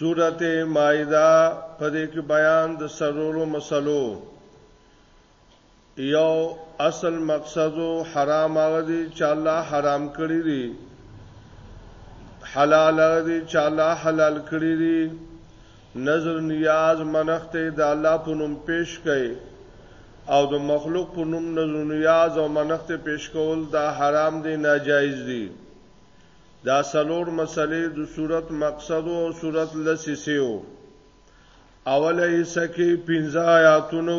سورته مائده په دې کې بیان د سرورو مسلو یو اصل مقصد و حرام هغه دي چې الله حرام کړی دي حلال هغه دي چې الله حلال کړی دي نظر نیاز منخت د الله په نوم پیش کړي او د مخلوق په نوم نظر نیاز او منخت پیش کول دا حرام دي ناجایز دي دا سلور مسلې د صورت مقصد او صورت لسیسیو اوله حصہ کې پنځه آیاتونو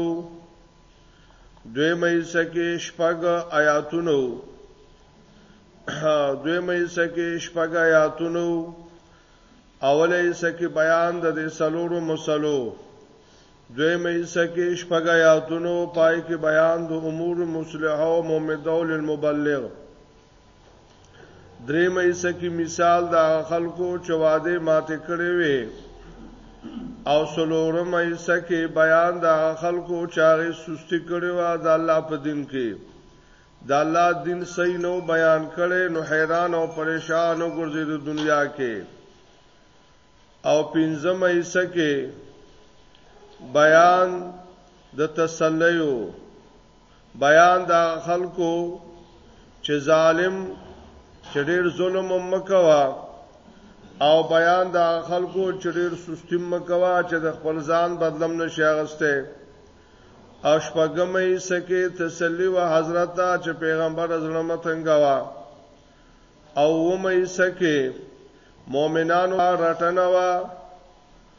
دویمه حصہ کې شپږ آیاتونو دویمه حصہ کې شپږ آیاتونو اوله حصہ کې بیان د دې سلوړو مسلو دویمه حصہ کې شپږ آیاتونو پای کې بیان د امور مصلحه او ممدول المبلغ درې مې سکی مثال دا خلکو چې واده ماته کړې وي او سلورم مې سکی بیان دا خلکو چې هغه سستی کړې و د الله په دین کې د الله دین صحیح نو بیان کړي نو حیران او پریشان او ګرځي د دنیا کې او پنځم ایسه کې بیان د تسلیو بیان د هغه خلکو چې ظالم چې ډېر ظلم هم مه کوه او بیان د هغه خلکو چې ډېر سستي هم مه کوه چې د خپل ځان بدله هم نه شي اخیستی. او شپږمه حصه کې تسلي و حضرت ته چې پیغمبر زړه مه تنګوه او اوومه حصه کې مؤمنانو رټنه وه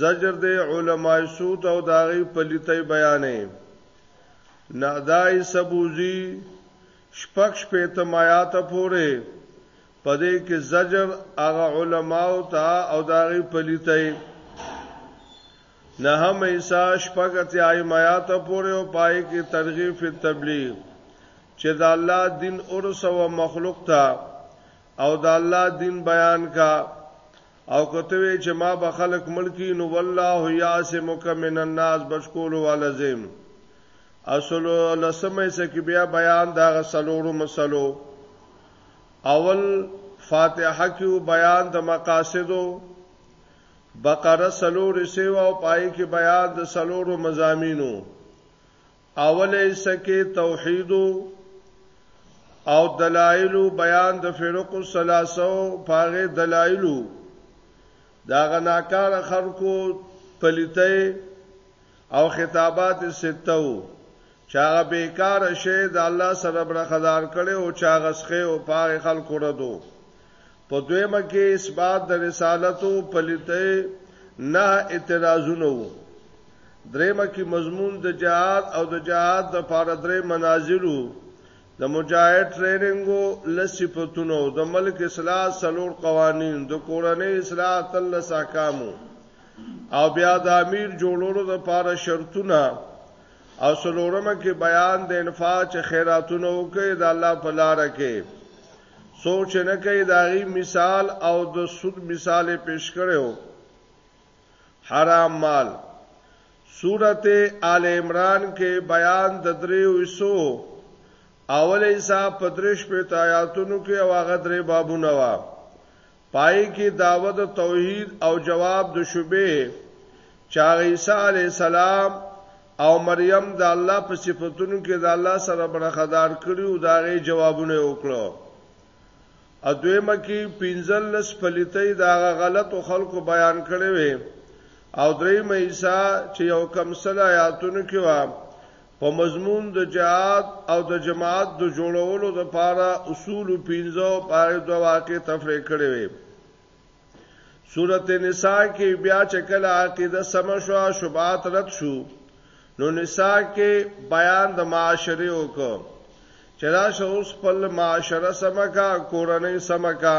زجر دی علماء سو ته او د هغې پلیتۍ بیانوي. نعدای سبوزي شپږ شپېتم ایات پورې په دې کې زجر هغه علماو ته او د هغې پلیتۍ نهم ایسا شپږ اتیا ایم ایات پورې او پای کې ترغیب فی تبلیغ چې د الله دین ورسوه مخلوق ته او د الله دین بیان کا او کتوی چې ما به خلق ملکی نو والله یعصمک من الناس بشکول ولزم اصل لسمه سکه بیا بیان دا غسلورو مسلو اول فاتحه کې بیان د مقاصدو بقره سلور سیوا او پای کې بیان د سلورو مزامینو اوله حصه کې توحید او دلایل بیان د فرق الثلاثه پاغه دلایل دا غناکار خلکو پلیته او خطابات سته وو چاغه بیکار شه د الله سره برخدار کړي او چاغه سخه او پاره خلکو ردو په دویمه کې اثبات د رسالت او پلیته نه اعتراضونه وو دریمه کې مضمون د جهاد او د جهاد د پاره درې منازلو د مجاهد ټریننګو لسیپتونو د ملک اصلاح سلور قوانین د کورنۍ اصلاح تل ساکامو او بیا د امیر جوړولو د پاره شرطونه او سلورمه کې بیان د انفاق چې خیراتونه وکړي د الله په لار کې څوک چې نه کوي د هغې مثال او د سود مثال یې پیش کړی و. حرام مال سورت آل عمران کې بیان د دریو حصو اول حصه په درې شپېته آیاتونو کې او هغه درې بابونه وه. پای کې دعوت توحید او جواب د شبه چا عیسی علی السلام او مریم د الله په صفاتونو کې د الله سره برخدار کړي او دا غي جوابونه وکړو ا دویمه کې پنځل لس پلیتې دا غلط خلکو بیان کړي وي او درې مېسا چې یو کم سل آیاتونو کې و په مضمون د جهاد او د جماعت د جوړولو لپاره اصول پنځه او پاره د واقع تفریح کړي وي سورت نساء کې بیا چې کله عقیده سم شو شبات رد شو نو نساء کې بیان د معاشره وکړو چې دا شوس خپل معاشره سمکا کورنۍ سمکا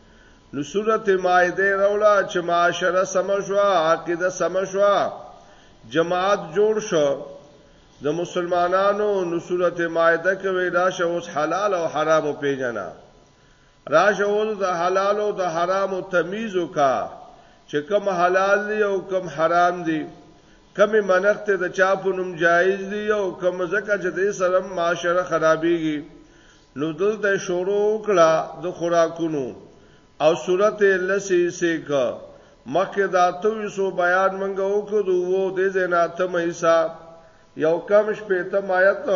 نو سورت مائده رولا چې معاشره سم شو عقیده سم شو جماعت جوړ شو د مسلمانانو نو سورت مائده کې وی راشه اوس حلال او حرام پیژنه راشه اوس د حلال او د حرام تمیز وکا چې کوم حلال دی او کوم حرام دی کمی منخت د چا په نوم جایز دی او کم زکه چې د سره معاشره خرابېږي نو دلته شروع وکړه د خوراکونو او صورت یې لسې حصې کړ. مخکې د اتو حصو بیان موږ وکړ، د اوو دې ځای نه اتمه حصه یو کم شپېتم آیت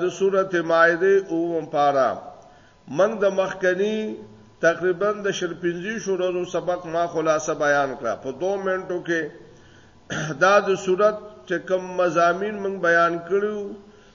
د سورت مائده اوومه پاره موږ د مخکني تقریبا د شل پنځویشت ورځو سبق ما خلاصه بیان کړه په دوه منټو کې دا د سورت چې کوم مضامین موږ بیان کړیو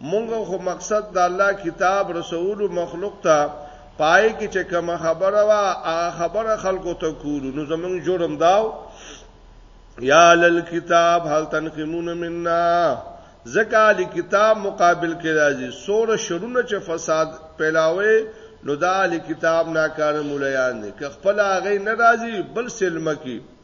مونږ خو مقصد د الله کتاب رسولو مخلوق ته، پای کې چې کومه خبره وه هغه خبره خلکو ته کولو، نو زمونږ جرم داو یا اهل الکتاب هل تنقمون منا ځکه اهل کتاب مقابل کې راځي سور شرونه چې فساد پیلاوي نو دا اهل کتاب ناکاره مولایان دي که خپل هغه ناراضي بل سلمه کې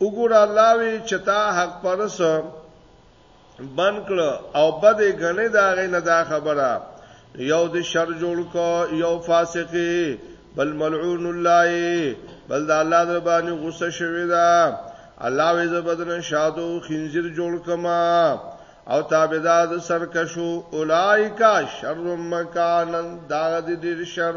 وګوره الله وی چې تا حق پرس بند کړ او بد غنې دا غې نه دا خبره یو د شر جوړ کو یو فاسقي بل ملعون الله بل د الله در باندې غوسه شوی دا الله وی زبدن شادو خنزیر جوړ کما او تابعدار د سرکشو اولایکا شر مکانن دا د ډیر شر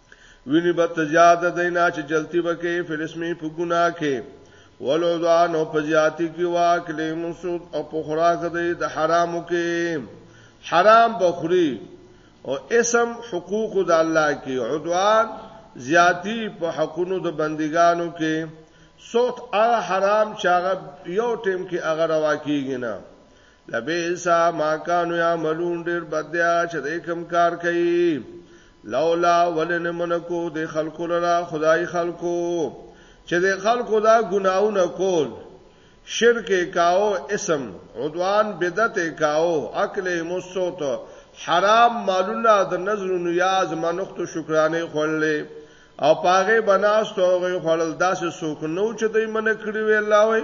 ویني به تزیاد دینا چې جلتی وکي فلسمی په ګنا کې ولو ځان او پزیاتی کې واکل مسود او په خوراک دی د حرامو کې حرام بخوري او اسم حقوق د الله کې عدوان زیاتی په حقونو د بندګانو کې صوت هغه حرام چې هغه یو ټیم کې هغه روا کیږي نه لبیسا ما کانو یا ملون ډیر بدیا چې د کوم کار کوي لولا ولن منکو د خلکو لرا خدای خلکو چې د خلکو دا ګناونه کول شرک کاو اسم عدوان بدعت کاو عقل مسوت حرام مالونه د نظر نیاز منخت شکرانه خړلې او پاغه بناست او خړل داسې سوک نو چې دوی من کړی وی الله وی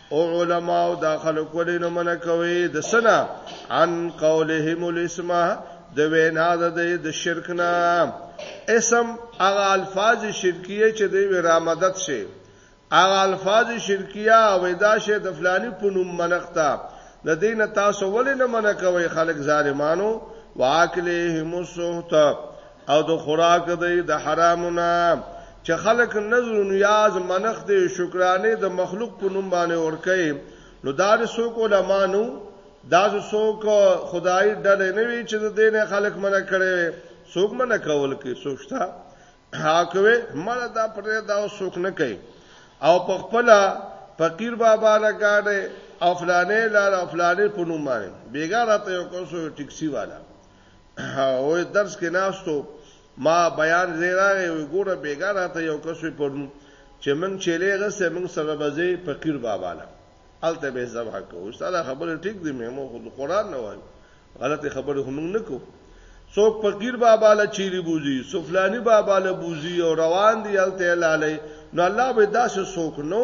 او علماء دا خلق ولې نه منع کوي د سنا عن قولهم الاسم د وینا د د شرک نه اسم هغه الفاظ شرکیه چې د ورامدت شي هغه الفاظ شرکیه او دا شی د فلانی په نوم منښتا د دین تاسو ولې نه منع کوي خلک ظالمانو واکلهم السحت او د خوراک دی د حرامونه چې خلک نظر و نیاز منخ دی شکرانه د مخلوق په نوم باندې ورکه نو دا د څوک علما نو دا د څوک خدای ډلې نه وی چې د دین خلک منع کړي څوک منع کول کې سوچتا هاکوي مړه دا پرې دا څوک نه کوي او په خپل فقیر بابا لګاډه افلانې لار افلانې په نوم باندې بیګا راته یو کوسو ټیکسی والا او درس کې ناستو ما بیان زی راغی وی ګوره بیګا راته یو کس وی پرون چې موږ چیلې غسه موږ سره بځې فقیر بابا له الته به ذبح کو استاد خبره ټیک دی مې مو خود قران نه وای غلطه خبره هم نه کو څوک فقیر بابا له چیرې بوزي سفلانی بابا له بوزي او روان دی الته لاله نو الله به داسې څوک نو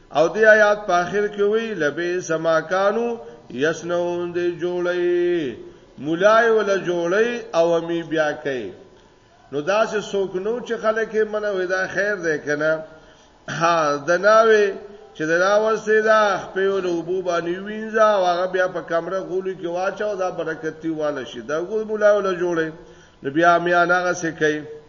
او دی آیات په اخر کې وی لبی سما کانو یسنون دی جوړی مولای ولا جوړی او می بیا کوي نو دا چې څوک نو چې خلک یې منو دا خیر دی کنه ها دناوي چې دا راوستي دا خپل لوبو باندې وینځه او هغه بیا په کمره غولي کې واچاو دا برکتي واله شي دا ګور مولا ولا جوړي نو بیا میانه غسه کوي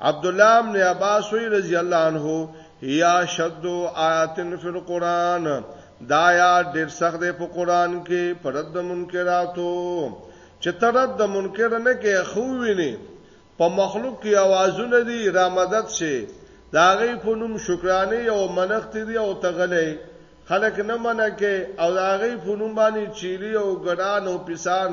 عبد الله بن عباس رضی الله عنه یا شد آیات فی القرآن دا آیات ډیر سخت دی په قرآن کې پرد د منکراتو چې ترد د منکر نه کې خو ویني په مخلوق کې आवाजونه دي را مدد شي دا غي په نوم شکرانه او منښت دي او تغلې خلک نه منکه او دا غي په نوم باندې چيلي او ګډان او پسان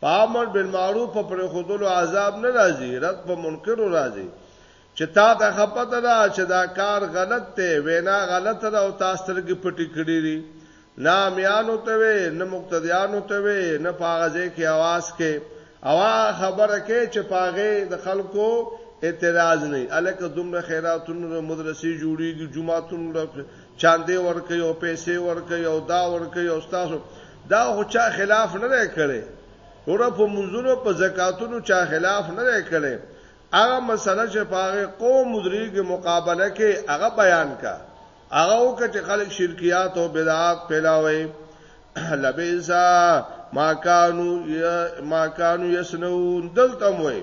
په امر بالمعروف په پرېښودلو عذاب نه راځي، رد په منکرو راځي. چې تا ته ښه پته ده چې دا کار غلط دی، وینا غلطه ده او تا سترګې پټې کړې دي. نه امیانو ته وې، نه مقتدیانو ته وې، نه په هغه ځای کې اواز کوې او هغه خبره کوې چې په هغې د خلکو اعتراض نه وي. هلکه دومره خیراتونو له مدرسې جوړېږي، جوماتونو له چاندې ورکوي او پیسې ورکوي او دا ورکوي او ستاسو دا خو چا خلاف نه دی کړی وروره په منځونو په زکاتونو چا خلاف نه دی کړی هغه مسله چې په هغه قوم مدریږي مقابله کې هغه بیان کا هغه وکړي چې خلک شرکیات او بدعات پیلاوي لبیسا ما کانو ما کانو یسنون دلته موي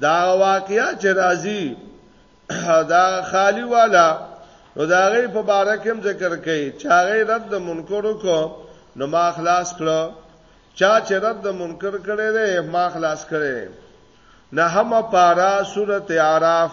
دا واقعیا چې راځي دا خالی والا نو دا غي په باره کې ذکر کړي چې هغه رد منکرو کو نو ما خلاص کړو چا چې رد منکر کړي دی ما خلاص کړي نه هم پارا سورته اعراف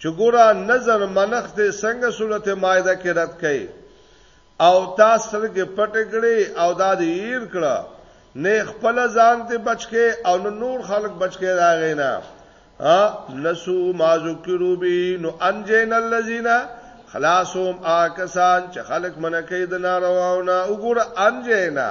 چې ګوره نظر منخ دې څنګه سورته مائده کې رد کړي او تا سترګې پټ کړي او دا دې ير کړه نه خپل ځان ته بچکه او نه نور خلق بچکه راغې نه ا نسو ما ذکرو بی نو انجین الذین خلاصهم آکسان چې خلق منکې د نارواونه وګوره انجینا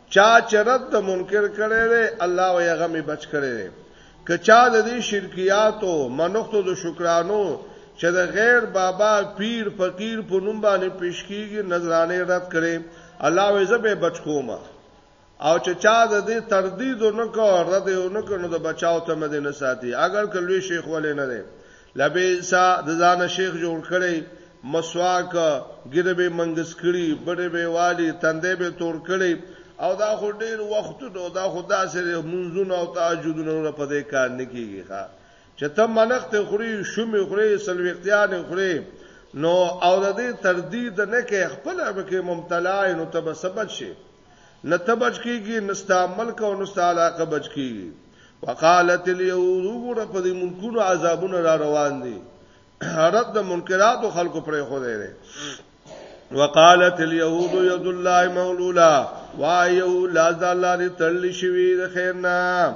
چا چې رد د منکر کړي دی الله او هغه می بچ کړي دی که چا د دې شرکیاتو منښتو د شکرانو چې د غیر بابا پیر فقیر په نوم باندې پیش کیږي نظرانه رد کړي الله وې زبې بچ کومه او چې چا د دې تردید نکو رد نکو نو د بچاو ته مده نه ساتي اگر کلوې شیخ ولې نه دی له بې سه د ځانه شیخ جوړ کړی، مسواک، ږیره به یې منګس کړي، بډې به یې والي، تندی به یې تور کړی او دا خو ډېر وختونه دا خو داسې دی لمونځونه او تهجدونه وروره په دې کار نه کېږي ښه چې ته منښتې خورې، شومې خورې، څلوېښتیانې خورې نو او د دې تردید نه کوې خپله پکې مبتلا یې نو ته به څه بچ شې؟ نه ته بچ کیږي نه ستا ملک او نه ستا علاقه بچ کیږي وقالت اليهود وګوره په دې ملکونو عذابونه را روان دي رد د منکراتو خلکو پرې خو دی وقالت اليهود يد الله مولولا وايو لاز الله دې تړل شوی د خیر نه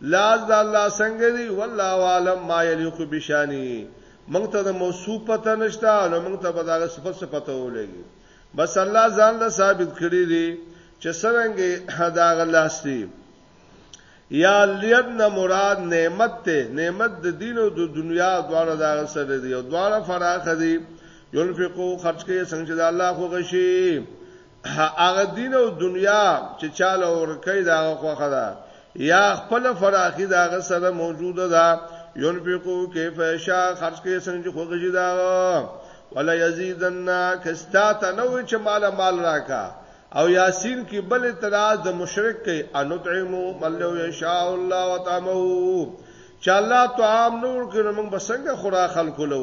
لاس د الله څنګه دی والله اعلم ما یلیق بشانی مونږ ته د موصوف پته نشته نو مونږ ته به دا صفت څه پته ولګي بس الله ځان له ثابت کړی دی چې څنګه دا غلاس دی یا لید نه مراد نعمت ته نعمت د دین او د دنیا دواړه دا سره دی او دواړه فراخ دی ينفقو خرج کوي څنګه چې الله خو غشي هغه دین او دنیا چې چاله ورکې دا خوخه ده یا خپل فراخي دا سره موجوده ده ينفقو کیف شا خرج کې څنګه خوږی دا ولا یزیدن کستا ته نو چې مال مال راکا او یاسین کې بل اعتراض د مشرک کې انطعمو ملو یشاء الله وتعمو چې الله طعام نور کې موږ بسنګ خورا خلق لو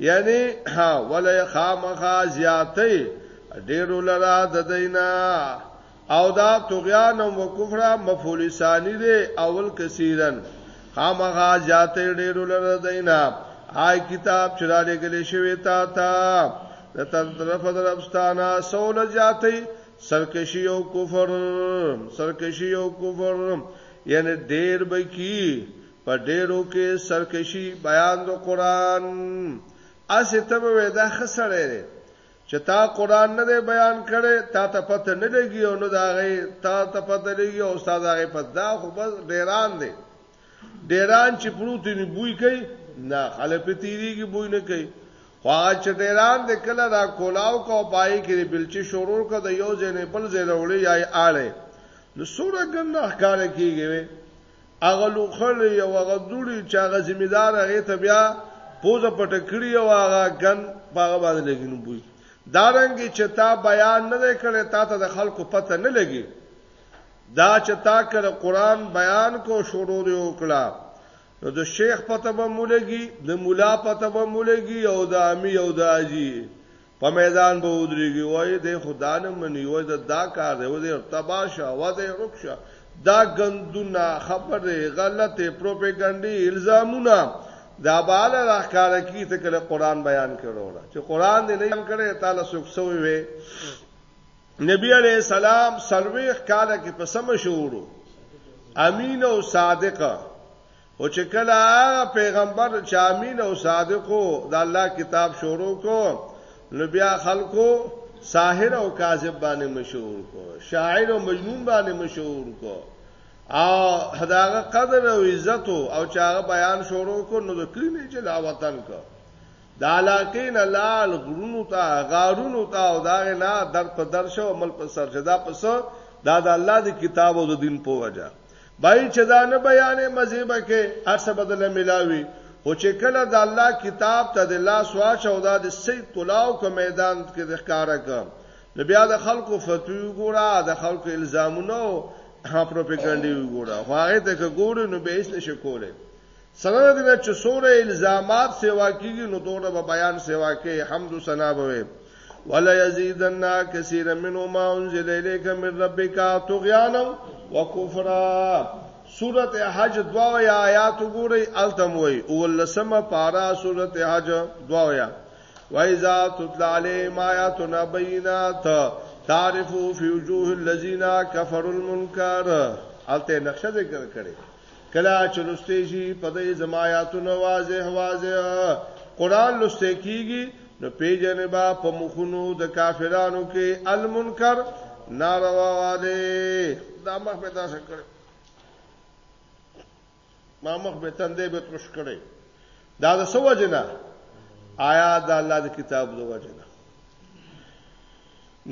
یعنی ولی خامخا زیاتی ډیرو لرا د دینا او دا طغیان او کفر مفعول ثانی دی اول کثیرن خامخا زیاتی ډیرو لرا دینا آی کتاب چراله گلی شوی تا تا د تر طرف دربستانه سول زیاتی سرکشی او کفر سرکشی او کفر یعنی ډیر بکی په ډېرو کې سرکشي بیان د قرآن هسې ته به وې دا ښه سړی دی چې تا قرآن نه دی بیان کړی تا ته پته نه لګي او نه د هغې تا ته پته لګي او ستا د هغې پته دا خو بس ډېران دی ډېران چې پروت وي نو بوی کوي نه خلک پرې تېرېږي بوی نه کوي خو هغه چې ډېران دی کله را کولاو کو په هغې کې د بلچې شورور که د یو ځای نه بل ځای راوړي یا یې اړی نو څومره ګنده ښکاره کېږي وی هغه لوخړې او هغه دوړي چې هغه ذمه دار هغه ته بیا پوزه پټه کړی او هغه ګن باغ باندې لګی نو بوی دارنګ چې تا بیان نه کړي تا ته د خلکو پته نه لګي دا چې تا کړه قران بیان کو شروع دی وکړه نو د شیخ پته به مولګي د مولا پته به مولګي او د امی او د اجي په میدان به ودرېږي وای د خدانه منی وای دا, دا کار دی و دې تباشه و دې رکشه دا غندونه خبره غلطه پروپاګاندا الزامونه دا بال راخاره کی ته کله قران بیان کړو چې قران دې نه بیان کړي تعالی سوک سوې وي نبی علیہ السلام سلويخ کاله کې په سم شوړو امین او صادق خو چې کله هغه پیغمبر چې امین او صادق و د الله کتاب شروع کو نو بیا خلکو ساحر او کاذب باندې مشهور کو شاعر او مجنون باندې مشهور کو او هداغه قدر او عزت او چاغه بیان شروع کو نو د کلینې چې لا وطن کو د علاقین لال غرونو ته غارونو ته او داغه نه در په درشو عمل په سرجدا پس دا د الله د کتاب او د دین په وجه بای چې دا نه بیانې مزیبه کې ارسه بدله ملاوي خو چې کله د الله کتاب ته د لاس واچو دا د سید کلاو کو میدان کې د ښکارا کوم نو بیا د خلکو فتوی وګوره د خلکو الزامونه او پروپاګاندا وګوره خو هغه ته ګوره نو به هیڅ نشي کوله سره د دې چې سوره الزامات سیوا کیږي نو دوره به بیان سیوا کې حمد و ثنا به وي ولا یزیدن کثیر منو ما انزل الیک من ربک طغیانا وکفرا سوره حج دوا یا آیات ګوري التم وي او لسمه پارا سوره حج دوا یا وایذا تطلع علی ما آیاتنا بینات تعرفو فی وجوه الذین کفروا المنکر الته نقشه ذکر کړي کله چې لوستې شي په دې زما آیاتونه واضح واضح قران لوستې کیږي نو پیجنې با په مخونو د کافرانو کې المنکر ناروا واده دا مخ به تاسو کړو ما مخ به تندې به ترش کړې دا د سو وجنه آیا د الله د کتاب د وجنه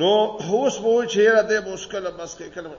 نو هوس مو چیرې ته مشکل بس کې کلمه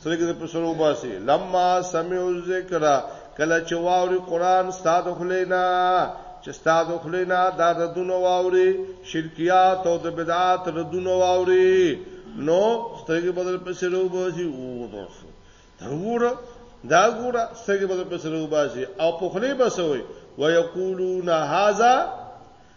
سترګې په سر وباسي لما سمعوا الذکر کله چې واوري قران ستاد خلینا چې ستاد خلینا دا ردونه واوري شرکیات او د بدعات ردونه واوري نو سترګې بدل په سر وباسي او دوسو دا ګوره دا ګوره سترګې بدل په سر وباسي او په خلی بسوي ويقولون هاذا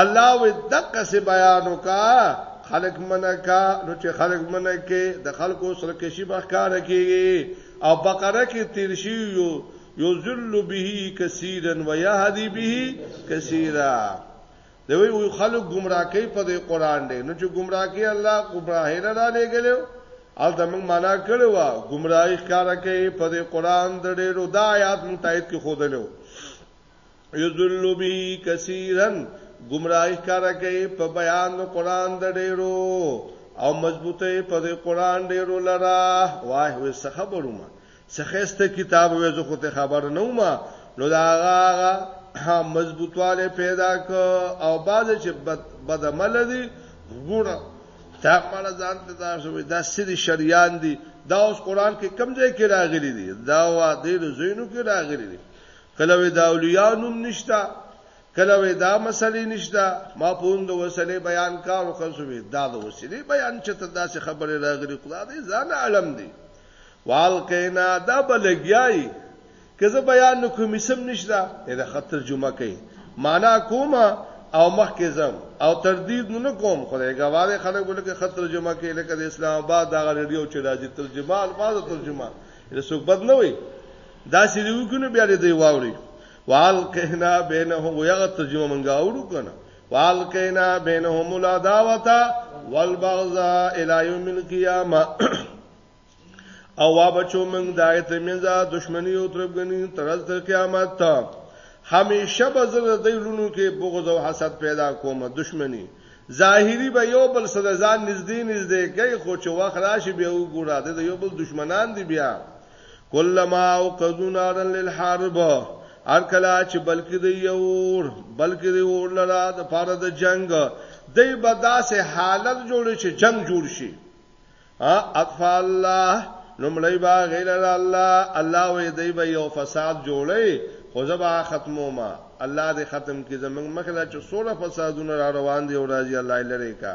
الله وی دقه سی بیان وکا خلق منه کا نو چې خلق منه کې د خلکو سره کې شي بخکار کېږي او بقره کې تیر شي یو یذل به کثیرا و یهدی به کثیرا دوی وی خلق گمراه کوي په دې قران دی نو چې گمراه کوي الله گمراه نه را لګلو او د موږ معنا کړو وا گمراهی ښکارا کوي په دې قران د ډېرو د آیات متایت کې خودلو یذل به کثیرا گمراهی کار کوي په بیان د قران د ډیرو او مضبوطه په د قران ډیرو لرا واه وې څه خبرو ما څخهسته کتاب وې زه خو ته خبر نه ما نو دا هغه مضبوطواله پیدا ک او باز چې بد بدعمل دي ګوره تا مال ځان ته دا شوې دا سری شریان دي دا اوس قران کې کم ځای کې راغلي دي دا وا دې زینو کې راغلي دي کله وې د اولیاء نوم نشته کله وې دا مسلې نشته ما پون د وسلې بیان کار او خصوې دا د وسلې بیان چې ته داسې خبره راغلي خدا دې ځان علم دی والقینا دا بلګیای کزه بیان نکوم سم نشته دا خطر جمعه کوي معنا کومه او مخ کې زم او تردید نه کوم خدای ګواړي خلک ولکه خطر جمعه کې لکه د اسلام آباد دا ریډیو چې راځي ترجمه الفاظ ترجمه رسوک بد نه وي دا چې دی وکینو بیا دې واوري والقهنا بینهم یغه ترجمه مونږه اورو کنه والقهنا بینهم العداوتا والبغضا الی یوم القیامه او وا بچو مونږ دایته منځه دښمنی او ترګنی تر تر قیامت ته همیشه به زړه د لونو کې بغض او حسد پیدا کومه دښمنی ظاهری به یو بل سره ځان نږدې نږدې کوي خو چې وخت راشي بیا وګوره د یو بل دشمنان دی بیا کلما اوقذو نارا للحرب هر کله چې بلکې دی اور بلکې دی اور لرا د پاره د جنگ دی به داسې حالت جوړ شي جنگ جوړ شي اطفا الله نمړی با غیر الله الله وې دی به یو فساد جوړي خو زبا ختمو ما الله دې ختم کړي زمنګ مخله چې سوره فسادونه را روان دي او راځي الله لری کا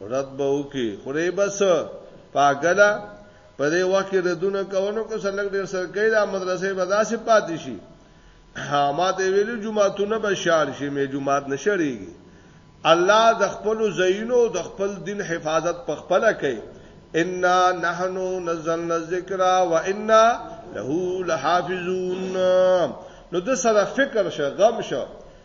رد به وکي خوري بس پاګلا په دې وخت کې ردونه کوونو کو سلګ ډیر سرکې د مدرسې بداسې پاتې شي ما ته ویلو جمعهتونه به شار شي مې جمعهت نشړيږي الله د خپل زینو د خپل دین حفاظت په خپل کوي ان نحنو نزلنا الذکر وانا له لحافظون نو د سره فکر شه غم شه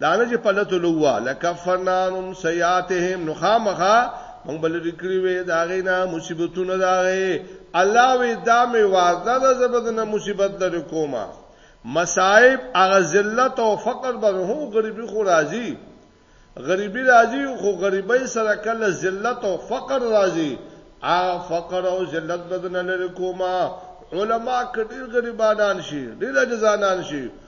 دا نه چې پلتو لوا لکفرنا عنهم سیئاتهم نو خامخا مونږ بل ذکرې وې دا غینا مصیبتونه دا غي الله وی دا می وعده ده زبدنه مصیبت در کومه مصائب هغه ذلت او فقر به هم غریبي خو راځي غریبي راځي خو غریبي سره کله ذلت او فقر راځي هغه فقر او ذلت بدنه لري کومه علما کډیر غریبانان شي ډیر جزانان شي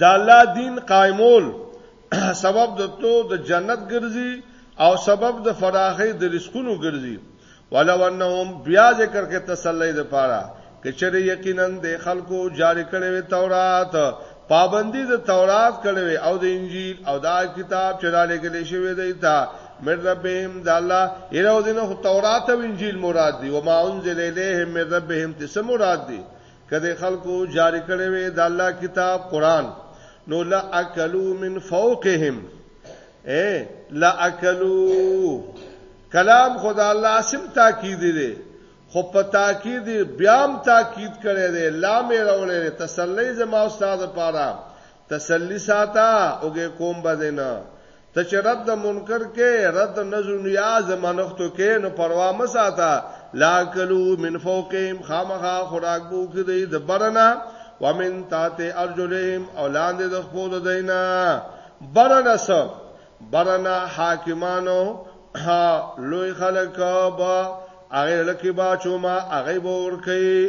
د الله دین قائمول سبب د تلو د جنت ګرځي او سبب د فراخي د رزقونو ګرځي ولو انهم بیا ذکر کې تسلی ده پاره کچره یقینا د خلکو جاری کړي وي تورات پابندی د تورات کړي وي او د انجیل او دا کتاب چې را لګل شوی دی تا من ربهم د الله ایرو دینه تورات او انجیل مراد دی و ما انزل الیهم من ربهم تس مراد دی کده خلکو جاری کړي وي د الله کتاب قران نو لا اکلو من فوقهم اے لا اکلو کلام خدا الله سم تاکید دی خو په تاکید بیام تاکید کړي دی لا مې راولې تسلی زما استاد پاره تسلی ساته اوګه کوم بده نه ته چې رد د منکر کې رد د نظر نیاز منښتو کې نو پروا مه ساته لا کلو من فوقهم خامخا خوراک بو کې دی د برنا ومن تات ارجلهم اولاد د خپو د دینا برنا سو برنا حاکمانو ها لوی خلک با هغه لکه با چوما هغه ور کوي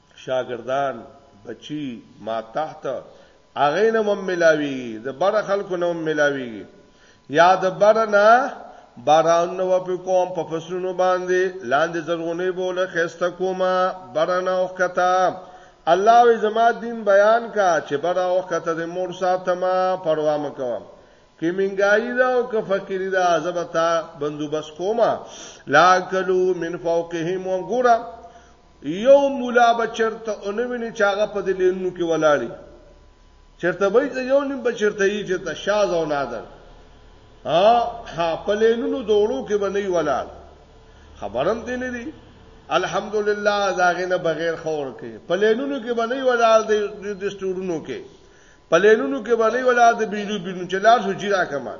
شاګردان بچی ما تحت هغه نه مم ملاوي د بر خلکو نه مم ملاوي یا د بر نه باران نو په کوم په فصلونو باندې لاندې زرغونې بوله خسته کومه برنه او کته الله وی زما دین بیان کا چې بر او کته د مور ساتما پروا مکوم کې منګای دا او که فقیر دا عذابتا بندوبس کومه لا کلو من فوقهم وګورم یو مولا به چرته اونه ویني چې هغه په دې لینونو کې ولاړی چرته به یې یو نیم به چرته یې چې ته شاز او نادر ها په لینونو دوړو کې به نه ولاړ خبرم دې نه دی الحمدلله داغه نه بغیر خور کې په لینونو کې به نه ولاړ د دستورونو کې په لینونو کې به نه ولاړ د بجلی بینو چې لار شو جیرا کمال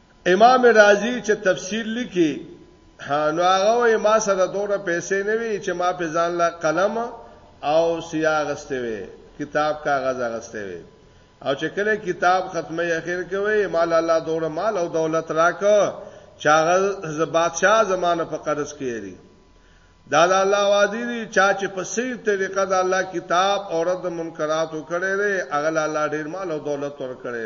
امام رازي چې تفسیر لیکي نو هغه وایي ما سره دوره پیسې نه وي چې ما په ځان لا قلم او سیا غسته وي کتاب کاغذ غسته وي او چې کله کتاب ختمه اخر کې وي مال الله دوره مال او دولت راک چاغه ز بادشاہ زمانه په قرض کې لري دا د الله وادي دي چا چې په صحیح طریقه د الله کتاب او رد منکرات وکړي هغه الله ډیر مال او دولت ور کړی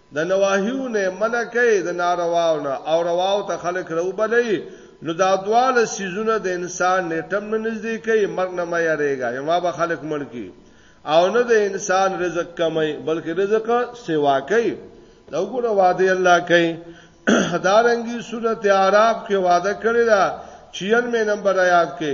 د نواهیو نه منع کوي د نارواو نه او رواو ته خلک راوبلي نو دا دواله سیزونه د انسان نیټم نه نږدې کوي مرګ نه مې یریږه یما به خلک مړ کی او نه د انسان رزق کمی بلکې رزق سیوا کوي دا وګوره وعده الله کوي دارنګي سورته اعراف کې وعده کړی دا چین مې نمبر آیات کې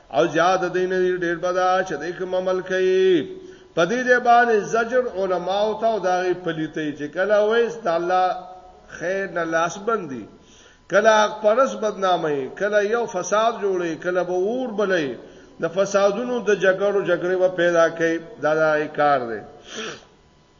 او زیاد دین دی ډیر بدا چې د کوم عمل کوي په دې ځای باندې زجر علما او تا او داغي پلیتې چې کله وېس د الله خیر نه لاس بندي کله پرس بدنامي کله یو فساد جوړي کله به اور بلې د فسادونو د جګړو جګړې و پیدا کوي دا داغي کار دی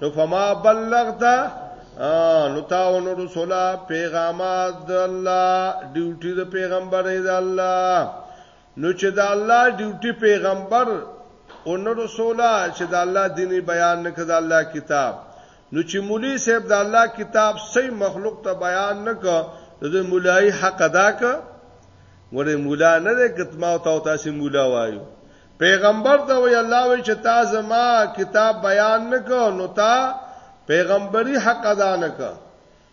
نو فما بلغت نو تا او نور رسولا پیغامات د الله ډیوټي د پیغمبر دی الله نو چې د الله ډیوټي پیغمبر او نور رسولا چې د الله دیني بیان نه کړ د الله کتاب نو چې مولوی صاحب د الله کتاب سي مخلوق ته بیان نه کړ د مولای حق ادا کړ ورې مولا نه ده کتما او تاسو مولا وایو پیغمبر ته وی الله وی چې تا زما کتاب بیان نکو نو تا پیغمبري حق ادا نکو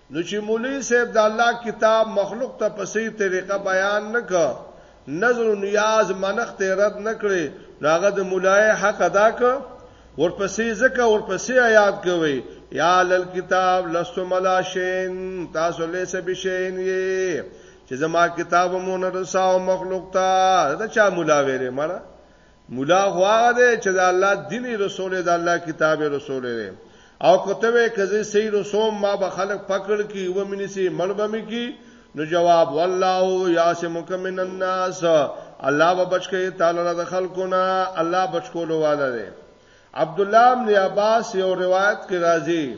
نو چې مولوی صاحب د الله کتاب مخلوق ته په صحیح طریقه بیان نکو نظر و نیاز منخت رد نکړي نو هغه د مولای حق ادا ک ورپسې زکه ورپسې آیات کوي یا لل کتاب لستم لا شین تاسو له سب شین یې چې زما کتاب مو نه رساو مخلوق ته دا چا مولا ویلې مړه مولا خو هغه دی چې د الله دین رسول دی د الله کتاب رسول دی او کته وې کزي سي رسوم ما به خلق پکړ کی و منی سي مړبمي کی نو جواب والله یاسمک من الناس الله به بچی تعالی د خلقونه الله بچکولو واده دی عبد الله بن عباس یو روایت کې راځي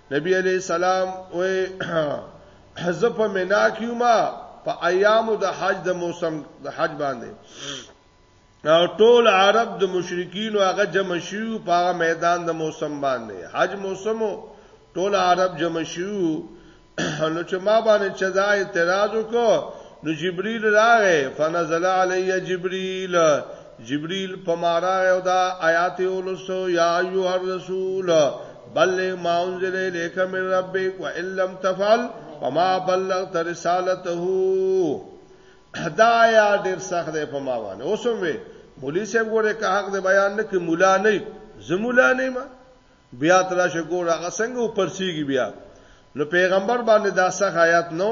نبی علیہ السلام وې حزه په مینا کیوما په ایامو د حج د موسم د حج باندې او ټول عرب د مشرکین هغه جمع شیو په هغه میدان د موسم باندې حج موسمو ټول عرب جمع شیو نو چې ما باندې چې دا اعتراض وکړ نو جبريل راغې فنزل علی جبريل جبريل په مارا او دا آیات ولسو یا ایو الرسول بلغ ما انزل الیک من ربک وان لم تفعل فما بلغت رسالته دا یا ډیر سخت دی په ما باندې اوسم وی مولوی صاحب ګوره که حق د بیان نه کې مولا نه زمولا نه ما بیا تر شه ګوره هغه څنګه پرسیږي بیا نو پیغمبر باندې دا سخت آیات نو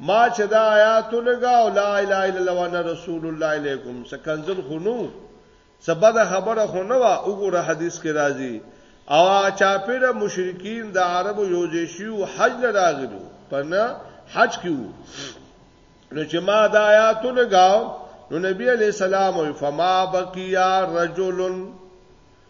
ما چې دا آیات لګا او لا اله الا الله وان رسول الله الیکم سکنزل خونو سبد خبره خونه وا وګوره حدیث کې راځي او چاپیر مشرکین د عربو یوځیشیو حج لراغلو پنه حج کیو نو چې ما دا آیات لګاو نو نبی علی السلام فما بقیا رجل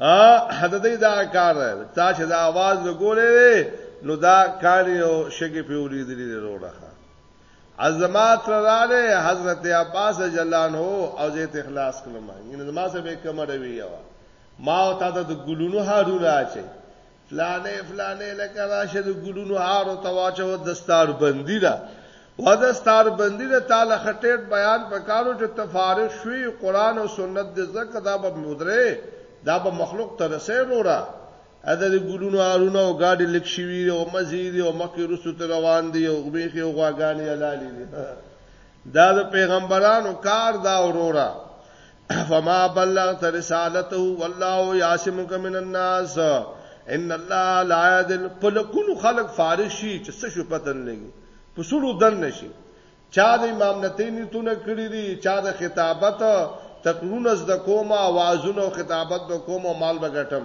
ا حددې دا کار تا چې دا आवाज وګورې نو دا کار یو شګې په ولې دې وروړه عظمت رااله حضرت عباس جلان هو او زیت اخلاص کلمه ان زما سره به کومه رویه وا ما او تا د ګلونو هارونه اچي فلانه فلانه لکه راشه د ګلونو هار او تواچو دستار بندی ده و دستار بندی ده تعالی خټیټ بیان پکارو چې تفارغ شوی قران او سنت د زکه دا به مدره دا به مخلوق ته رسې وروړه اته د ګلونو هارونه او گاډي لک شوی او مزید او مکه رسو ته روان دی او بیخي غواګانی لالی دی دا د پیغمبرانو کار دا وروړه فما بلغت رسالته والله يعصمك من الناس ان الله لا يدل قل كل خلق فارغ شي چې څه شو پتن لګي په سړو دن نشي چا د امام نتین تونه کړی دي چا د خطابت تقرون از د کومه اوازونو خطابت د کومه مال بغټم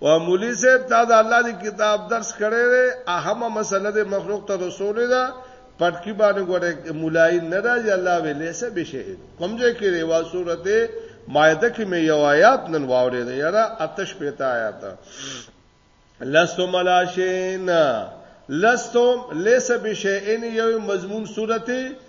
و مولوی صاحب تا د الله دی کتاب درس کړی دی اهمه مسله د مخلوق ته رسول ده پټکی باندې ګوره مولای نه راځي الله ویلې سه بشهید کوم ځای کې ریوا سورته مائده کې مې یو آیات نن واورې ده یاره آتش پېتا آیات لستو ملاشین لستو لیس بشین یو مضمون سورته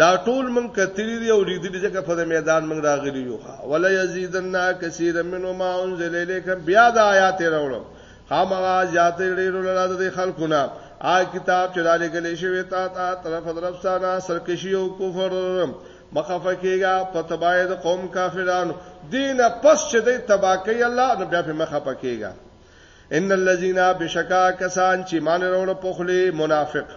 دا ټول موږ کتلی دی او لیدلی ځکه په د میدان موږ راغلی یو ښا ولا یزیدن کثیر منو ما انزل الیکم بیا د آیات راوړم خامغه زیات ډیر لرا د خلکو نه آ کتاب چې را لګلې شوی تا تا طرف طرف سره سرکشی او کفر مخفه کیږي په تبای د قوم کافرانو دین پس چې د تباکی الله نو بیا په مخفه کیږي ان الذين بشکا کسان چې مان وروړ په خلی منافق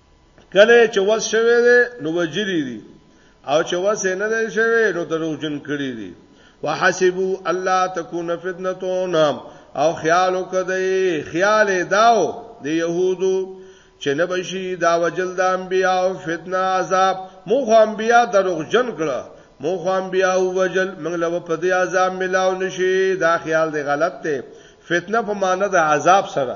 کله چې وس شوی دی نو وجلی دي او چې وس نه دی شوی نو دروغجن کړی دي وحسبو الله تكون فتنتون او خیال وکړي خیال داو د دی يهودو چې نه بشي دا وجل د انبیا او فتنه عذاب مو خو انبیا دروغجن کړه مو خو انبیا او وجل موږ له په دې عذاب ملاو نشي دا خیال دی غلط دی فتنه په معنی د عذاب سره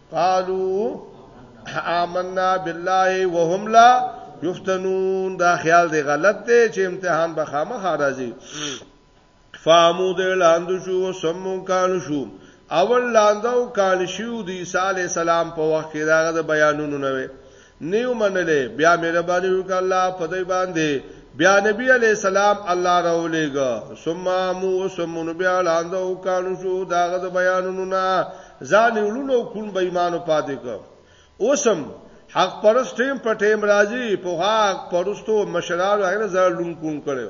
قالو آمنا بالله وهم لا یفتنون دا خیال دی غلط دی چې امتحان به خامخا راځي فامو د لاند شو سمو کان شو اول لاندو کان شو د عیسی علی السلام په وخت کې دا د بیانونو نه وي نه یو منلې بیا مهرباني وکړه الله په دې باندې بیا نبی علی السلام الله راولېګا ثم مو سمون بیا لاندې او کانو شو داغه د بیانونو نه ځان ولونو کون به ایمانو پاتې کو اوسم حق پرست ټیم په ټیم راځي په حق پرستو مشرانو هغه ځان لون کون کړو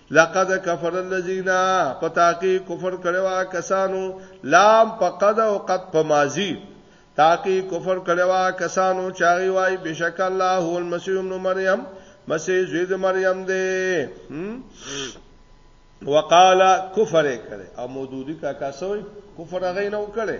لقد کفر الذين پتاقی کفر کړوا کسانو لام فقد او قد پمازی تاقی کفر کړوا کسانو چاغي وای بشک الله هو المسيح ابن مريم مسیح زوی د مریم دی وقالا کفر کړي او مودودی کا کاسوي کفر غي نه وکړي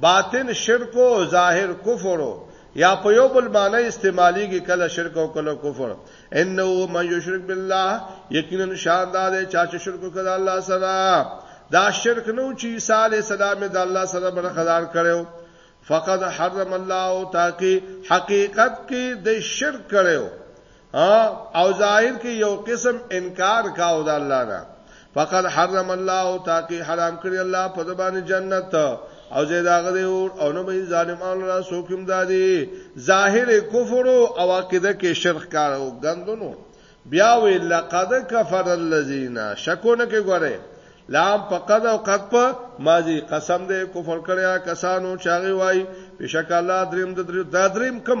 باطن شرک او ظاهر کفر یا په یو بل معنی استعمالیږي کله شرک او کله کفر انه من یشرک بالله یقینا شان دا دی چې شرک وکړ الله سره دا شرک نو چې عیسی علی السلام د الله سره برخدار کړو فقد حرم الله تاکي حقیقت کې د شرک کړو او ظاهر کې یو قسم انکار کاو د الله نه فقط حرم الله تاکي حرام کړی الله په زبان جنت او زیداغه دی اور او نه به ظالمان را سوکم دادی ظاهر کفر او عقیده کې شرک کار او غندونو بیا وی لقد کفر الذین شکونه کې ګوره لام په قد او قد په ماضی قسم دې کفر کړیا کسانو چاغي وای بشک الله دریم د دریم کم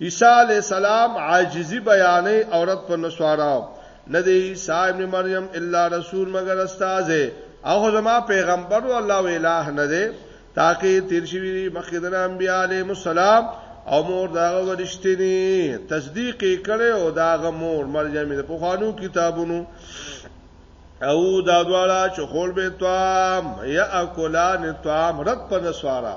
عیسی علی السلام عاجزی بیانې عورت په نسواراو نه دی عیسی ابن مریم الا رسول مگر استاد او زما پیغمبر او الله الہ نه دی تاکي تیر شوی دی مخکدن انبیاء علیهم السلام او مور داغه ورشتنی تصدیق کړي او داغه مور مریم د پخوانو کتابونو او دا دواړه چخول به توام یا اکلان توام رد په نسوارا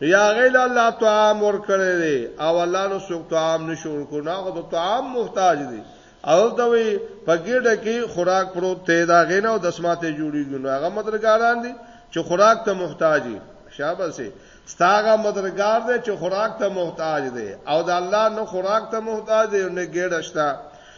یا غیل الله طعام ور کړی دی او الله نو څوک طعام نشور کو نه غو د طعام محتاج دی او ته وی پګېډه کې خوراک پروت ته دا غینه او دسماته جوړیږي نو هغه مدرګاران دي چې خوراک ته محتاج دي شابه سي ستاغه مدرګار دی چې خوراک ته محتاج دی او د الله نو خوراک ته محتاج دی نه ګېډه شته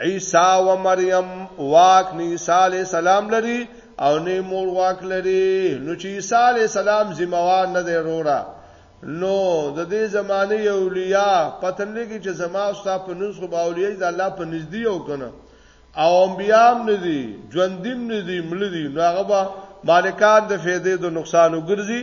عیسی و مریم واک نه عیسی علی السلام لري او نه مور واک لري نو چې عیسی علی السلام ذمہوار نه دی وروړه نو د دې زمانه اولیاء پتن لګي چې زما او ستا په نوم خو باولیه د الله په نږدې او کنه او انبیام ندي ژوندیم ندي ملدي نو هغه به مالکان د فیدې د نقصان وګرځي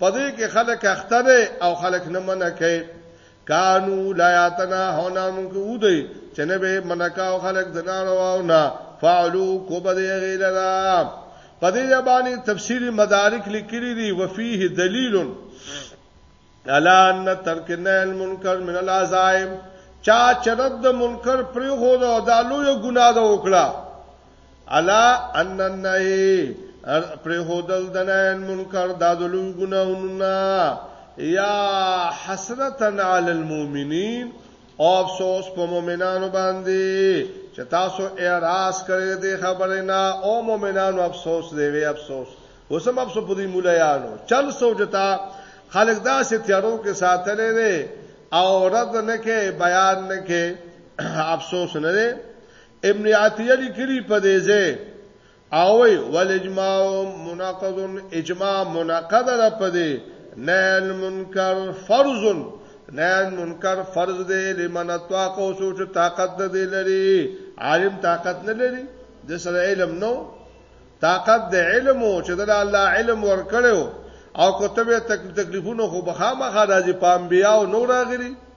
پدې کې خلک اخته دي او خلک نه منع کوي کانو لا یاتنا هونا مونږ ودی چې نه به منکا او خلق د نارواو نه فعلو کو بده غیلرا په دې باندې تفسیری مدارک لیکلي دي وفيه دلیل الا ان ترک نه المنکر من العزائم چا چرد منکر پرې هو دا لوی ګناه ده وکړه الا ان النهي پر هودل دناین منکر دادلو ګناونه یا حسرتن علی المؤمنین او افسوس په مؤمنانو باندې چې تاسو اعتراض کړی دی خبره نه او مؤمنانو افسوس دی وی افسوس اوسم افسوس په دې مولایانو چل سوجتا خلک دا سه تیارو کې ساتلې دی او رد نه کې بیان نه کې افسوس نه دی ابن عطیه لیکلی په دې ځای او وی ول اجماع مناقض اجماع مناقض را پدې نه المنکر فرض نه المنکر فرض دی لمن طاقت او سوچ طاقت نه دی لري عالم طاقت نه لري د سره علم نو طاقت د علم او چې د الله علم ورکړو او کتبه تکلیفونه خو بخامه خاله دي پام بیا او نور راغلي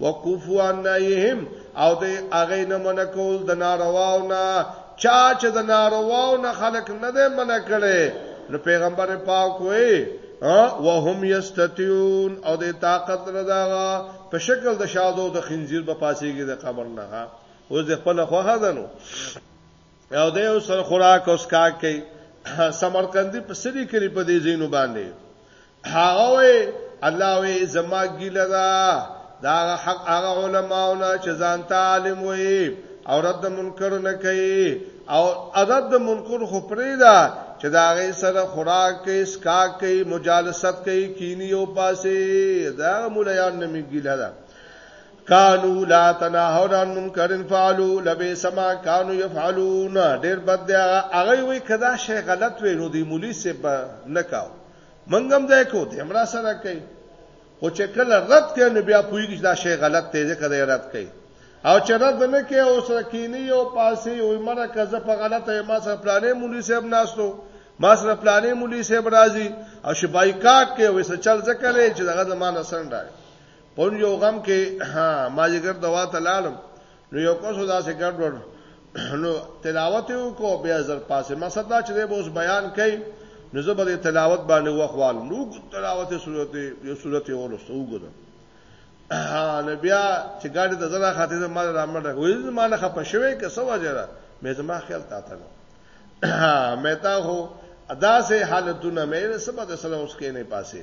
وکفو عن نهیهم او د هغه نه منع کول د نارواو نه چا چې د نارواو نه خلق نه دی منع کړي نو پیغمبر پاک وې وهم یستتیون او د طاقت نه دا په شکل د شادو د خنزیر په پاسېږي د قبر نه ها اوس د خپل خوخه دنو او د یو سر خوراک اوس کا کوي سمرقندی په سری کړي په دې زینو باندې هغه وی الله وی زما ګیله ده دا حق هغه علماونه چې ځان ته عالم وي او رد منکر نه کوي او عدد د منکر خو پرې ده چې دا غي سره خوراک کوي سکا کوي مجالست کوي کینی او پاسي دا مولایان نه میګیله ده کانو لا تناهون عن منکر فعلوا لبي سما کانو يفعلون ډېر بد دی هغه وی کدا شی غلط وی نو دی مولوی سه نه کاو منګم دای کو دې مرا سره کوي او چې کله رد کوي نو بیا پوهیږي دا شی غلط دی ځکه دا رد کوي او چې رد نه کوي او سره کینی او پاسي او مره کزه په غلطه ما سره پلانې مولوی صاحب ناستو ما سره پلانې مولوی صاحب راځي او شی بایکاټ کوي وې څه چل ځکه لري چې دغه زمانه سره راځي په یو غم کې ها ما جګر دوا ته لاړم نو یو کسو دا څه ګډوډ نو تلاوت یو کو بیا زر پاسه مقصد دا چې به اوس بیان کړي نو زه به تلاوت باندې وخوال نو تلاوت صورت یو صورت یو ورسته وګورم نو بیا چې ګاډي د زړه خاطر ته مال رامنډه وې ما نه خپه شوې که سو وجره مې زما خیال تا ته مې تا هو ادا سه حالتونه مې سبا د سره اوس کې نه پاسه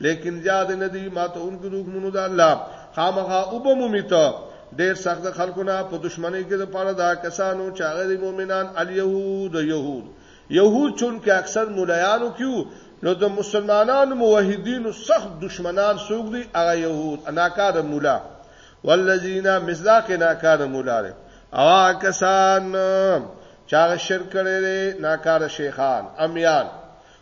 لیکن زیاد نه دی ماته اونکو د حکمونو د الله خامخا او به مومیته ډیر سخت خلکونه په دشمنی کې د پاره دا کسانو چې هغه د مؤمنان الیهود یهود یهود چون کې اکثر مولایانو کیو نو د مسلمانانو موحدینو سخت دشمنان سوق دي هغه یهود اناکار مولا والذین مصداق ناکار مولا له او کسان چا شرک کړي ناکار شیخان امیان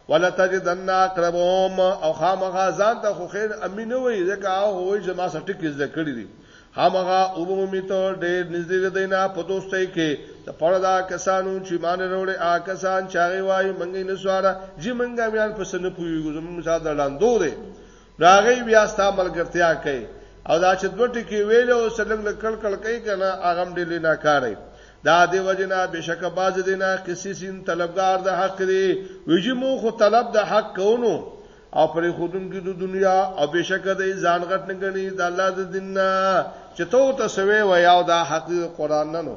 ولتجدن اقربهم او خامغه ځان ته خو خیر امین وي ځکه هغه وایي چې ما سره ټکی زده کړی دي خامغه او مومي ته ډېر نږدې دینا په دوستۍ کې ته پړدا کسانو چې مان وروړي آ کسان چاغي وایي منګي نسواره جی منګا میان پسنه پویږو زموږ مثال درلاندو دي راغی بیا ستا ملګرتیا کوي او دا چې دوه ټکی ویل او سلنګ لکړ کړ کوي کنه هغه هم ډېر نه کاری دا دی وجنا بشک باز دینا کسی سین طلبگار د حق دی ویجی مو خو طلب د حق کوونو او پرې خودن کې د دنیا او بشک د ځان غټ نه غني د الله د دین چې تو ته سوي و یاو دا حق قرآن نه نو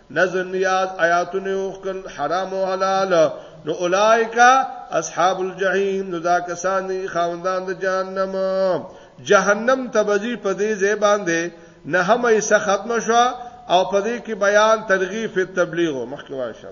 نظر نیاز آیاتونه وکړ حرام او حلال نو اولایکا اصحاب الجحیم نو دا کسان دي خاوندان د جهنم جهنم تبذی په دې ځای باندې نه هم یې څه ختم شو او په دې کې بیان ترغیب په تبلیغ مخکې واشه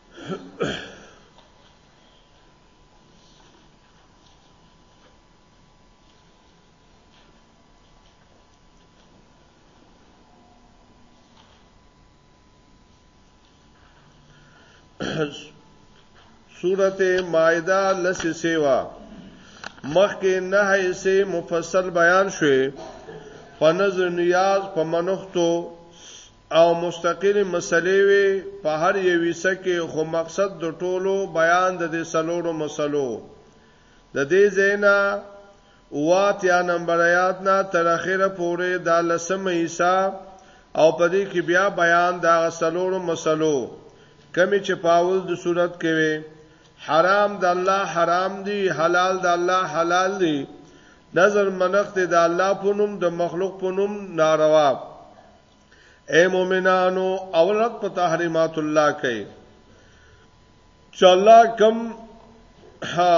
سورته مائده لس سیوا مخکې نه سه مفصل بیان شوه په نظر نیاز په منختو او مستقلې مسلې وې په هر یوي څه کې خو مقصد د ټولو بیان د دې څلورو مسلو و. د دې ځای نه اووه اتیا نمبر ایات نه تر اخره پورې دا لسمه حصه او په دې کې بیا بیان د هغه څلورو مسلو کومې چې په اول د صورت کې وې حرام د الله حرام دي حلال د الله حلال دي نظر منخت د الله په نوم د مخلوق په نوم ناروا اے مؤمنانو اولت په تحریمات الله کوي چې الله کم ها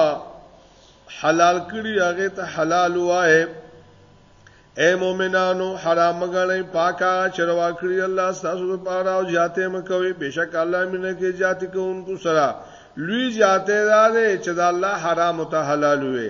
حلال کړی هغه ته حلال وای اے مؤمنانو حرام غړی پاکا چروا کړی الله تاسو ته پاره او جاته مکوي بشک الله مینه کې جاتی کوونکو سره لوی جاته دار چې دا الله حرام ته حلال وي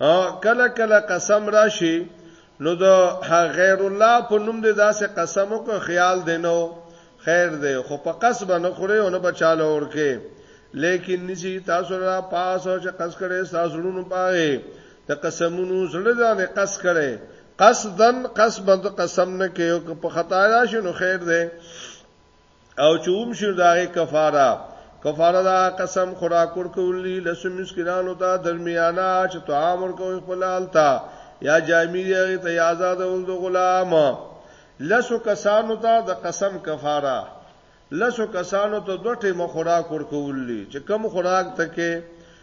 او کله کله قسم راشي نو د غیر الله په نوم دې داسې قسم وکړ خیال دی نو خیر دی خو په قص باندې خوري او نه بچاله ورکه لیکن نسی تاسو را پاس او چې قص کړي تاسو لونو پاره د قسمونو سره ځانې قص کړي قصدن قص باندې قسم نه کوي او په خطا راشي نو خیر دی او چې هم شنو داغه کفاره کفاره دا قسم خوراک ورکولی لسو مسکینانو ته درمیانا چې طعام ورکوي خپل حالتا یا جامعی هغه ته آزاد ول د غلام لسو کسانو ته د قسم کفاره لسو کسانو ته دوه ټیمه خوراک ورکولی چې کم خوراک تکې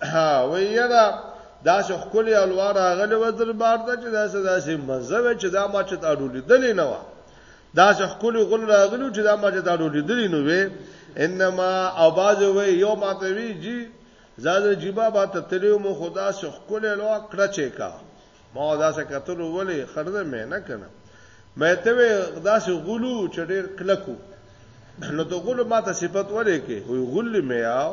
ها وی یرا دا څه خولي الوار راغلی و دربار ته چې دا څه داسې منځوي چې دا ما چې تاړو لیدلې نه و دا څه خولي غل راغلی چې دا ما چې تاړو لیدلې نه وې انما اواز وی یو ماته وی جی زاده جیبا با ته تلو مو خدا څه خولي الوار کړه چې کا ما دا څه کتل ولې خرده مې نه کنه مې ته دا څه غلو چې ډېر کلکو نو ته غلو ماته صفت ورې کې وی غل مې آو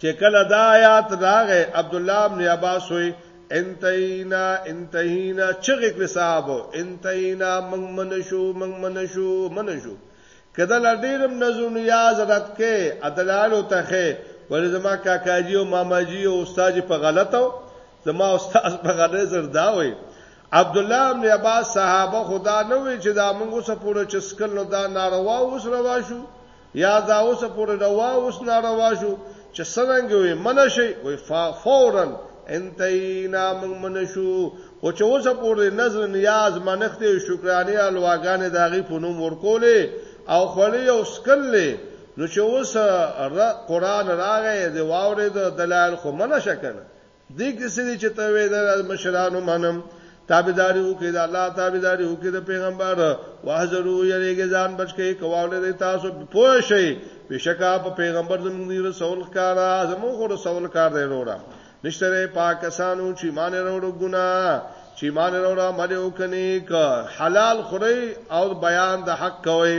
چې کله دا آیات راغې عبد الله ابن عباس وې انتینا انتینا چغې کړې صاحب انتینا من من شو من من شو من شو کله لډیرم نزو نیاز رات کې ادلالو تخه ولې زما کاکاجی او ماماجی او استاد په غلطو زما استاد په غلطه زردا وې عبد الله ابن عباس صحابه خدا نه وی چې دا موږ اوس پوره چسکل نو دا ناروا اوس روا شو یا دا اوسه پورې روا اوس ناروا شو چې څنګه وي منه شي وي فورا انتینا من منه شو او چې اوسه پورې نظر نیاز منښت او شکرانه الواغان داغي په نوم ورکولې او خولې او سکلې نو چې اوس قران راغې د واورې د دلایل خو منه شکنه دې کې څه دي چې ته وې د مشرانو منم تابعداري وکړي د الله تابعداري وکړي د پیغمبر واحذرو یریږي ځان بچی کواولې د تاسو پوه شي بشکا په پیغمبر زموږ دی رسول کارا زموږ خو رسول کار دی وروړه نشتره پاکستانو چې مان وروړو ګنا چې مان وروړه مله وکني ک حلال خوري او بیان د حق کوي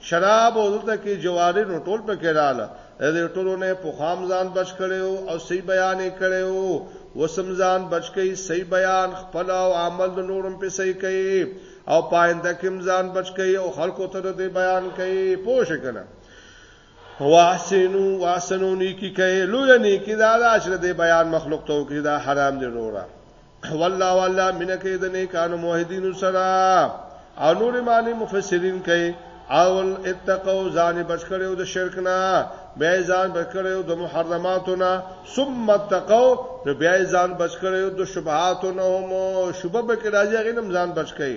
شراب او دلته کې جواری نو ټول پکې رااله دې ټولو نه په خام ځان بچ کړو او صحیح بیان یې کړو وسم ځان بچ کړي صحیح بیان خپل او عمل د نورم په صحیح کړي او پاینده کې ځان بچ کړي او خلکو ته دې بیان کړي پوه شئ کنه واحسنو واسنو نیکی کئ لوی نیکی دا دا چې دې بیان مخلوق ته کې دا حرام دی وروره والله والله مینه کې د نیکانو موحدینو سره او نور معنی مفسرین کوي اول اتقوا ځان بچکړیو د شرک نه بیا ځان بچکړیو د محرماتو نه ثم اتقوا نو بیا ځان بچکړیو د شبهاتو نه هم شوبه به کې راځي غینم ځان بچکړي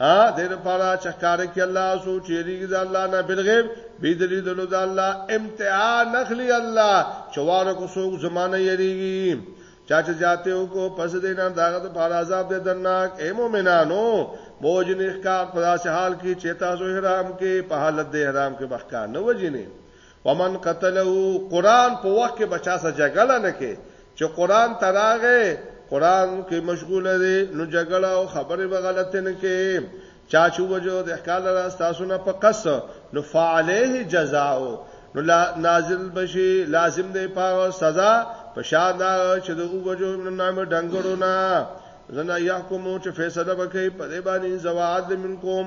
ا دې لپاره چې ښکار کې الله سو چې ریګ د الله نه بالغیب بي دلی دلو د الله امتحان نخلي الله چوار کو سو زمانه یریږي چا چې جاته کو پس دې نه داغه د پاره عذاب دې درناک اے مومنانو موجن ښکار په داسې حال کې چې تاسو حرام کې په حالت د حرام کې بخکار نه وجنه ومن قتله قران په وخت کې بچا سره جګړه نه کې چې قران تراغه قران کې مشغوله دي نو جګړه او خبره به غلطه نه کې چا چې وجو د احکال را تاسو نه په قص نو فعليه جزاء نو نازل بشي لازم دی په سزا په شان دا چې د وجو نو نام ډنګړو نه زنا يحكمو چې فیصله وکړي په دې باندې زواد منکم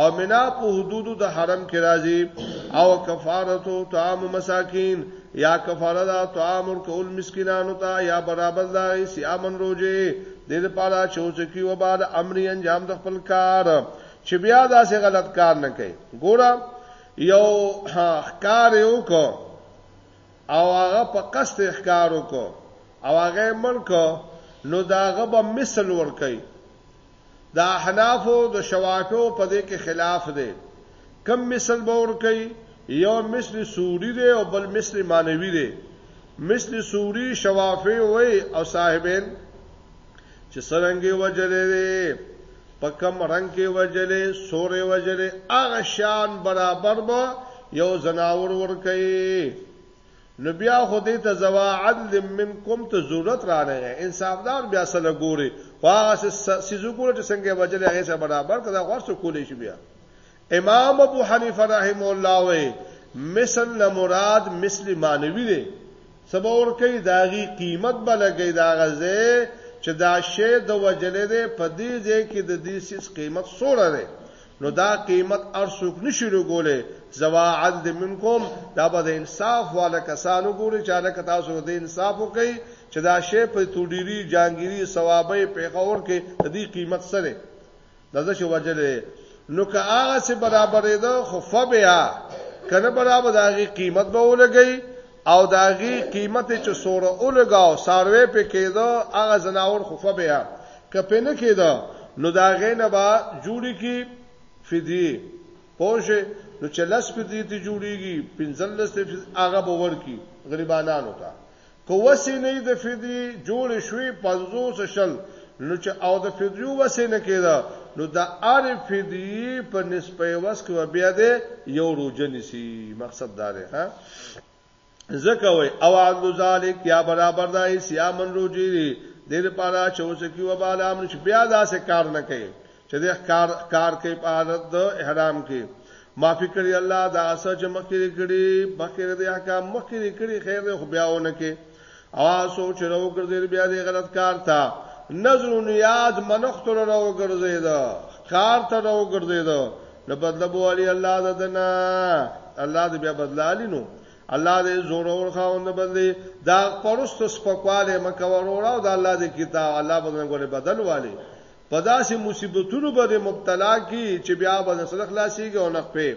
او منا په حدود د حرم کې راځي او کفارتو طعام مساکین یا کفاره دا طعام ور کول مسکینانو ته یا برابر دا سیامن روزه د دې لپاره چې اوسکی و بعد امر انجام د خپل کار چې بیا دا سه غلط کار نه کوي ګوره یو ښکار یو کو او هغه په قصد ښکار وکړو او هغه ملک نو داغه به مثل ور کوي د احنافو د شوافیو په دې کې خلاف دی کم مثل به ورکوي یو مثل سوری دی او بل مثل معنوي دی مثل سوری شوافی وای او صاحبین چې سرنګي وجلې دی په کم رنگ کې وجلې سورې وجلې هغه شان برابر به یو زناور ور کوي نو بیا خو دې ته زوا عدل منکم ته ضرورت رانه غي انصافدار بیا سره ګوري خو هغه سيزو ګوري چې څنګه وجل هغه سره برابر کړه خو څه کولې شي بیا امام ابو حنیفه رحم الله وې مثل نه مراد مثل مانوي دی سبا ور کوي داغي قیمت بلګي دا غزه چې دا شی د وجلې ده په دې ځای کې د دې سیس قیمت سوره ده نو دا قیمت ارسوک نشي لګولې زوا عدل منکم دا به د انصاف والا کسانو ګوري چې الکه تاسو د انصاف وکي چې دا شی په توډيري جانګيري ثوابې پیغور کې د دې قیمت سره دغه شی وجلې نو که هغه سه برابرې ده خو فبیا کنه برابر دغه قیمت به ولګي او داغي قیمت چې سوره اولګاو ساروي په کېده هغه زناور خوفه بیا کپې نه کېده نو دا غینه با جوړی کی فدی پوجې نو چې لس فدی ته جوړیږي پنځل لس ته هغه باور کی غریبانو ته کو وسې نه د فدی جوړ شوی 500 شل نو چې او د فدیو وسې نه کېده نو د ار فدی په نسبت وس کې بیا د یو روزنی سی مقصد دار ها زکه وای او عند ذالک یا برابر دای سیامن روجی د دې لپاره چې اوس کې و بالا امر چې بیا داسې کار نه کوي چې د کار کار کې په حالت د احرام کې معافي کړی الله دا اسه چې مخکې کړی مخکې د احکام مخکې کړی خیر خو بیاونه کې او سو چې راو ګرځید بیا دې غلط کار تا نظر و نیاز منخت راو ګرځید کار ته راو ګرځید نو بدله بو علی الله ددنا الله دې بیا بدله علی نو الله دې زور اور خاوند بدلی دا پرست سپکواله مکه وروړه او دا الله دې کتاب الله بدل غوړي بدل والی پداسې مصیبتونو باندې مبتلا کی چې بیا به سره خلاصيږي او نه په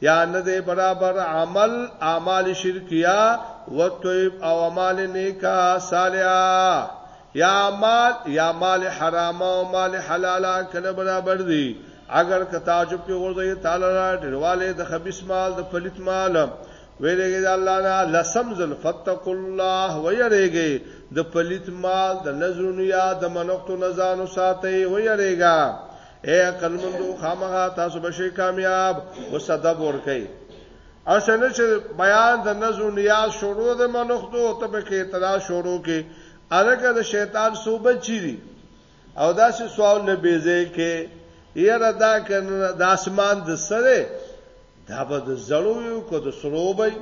یا نه دی برابر عمل اعمال شرکیه و طیب او اعمال نیکا صالحه یا مال یا مال حرام او مال حلال کله برابر دی اگر که تعجب کې ورځي تعالی را ډیرواله د خبيث مال د پلیت مال ویلګي د الله نه لسم ذل فتق الله ويرګي د پلیت مال د نظرونو یا د منقطو نزانو ساتي ويرګا اے عقل مندو خامغه تاسو بشي کامیاب وسدب ور کوي اسنه چې بیان د نزو نیاز شروع د منختو او ته کې اعتراض شروع کې الګه د شیطان صوبه چی دي او دا چې سوال نه بیزه کې یره دا کنه د اسمان د سره دا به د زړو یو کو د سروبې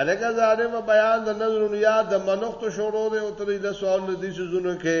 الګه ظالم بیان د نظر نیا د منښت شروع دی او ترې له سوال نه دي چې زونه کې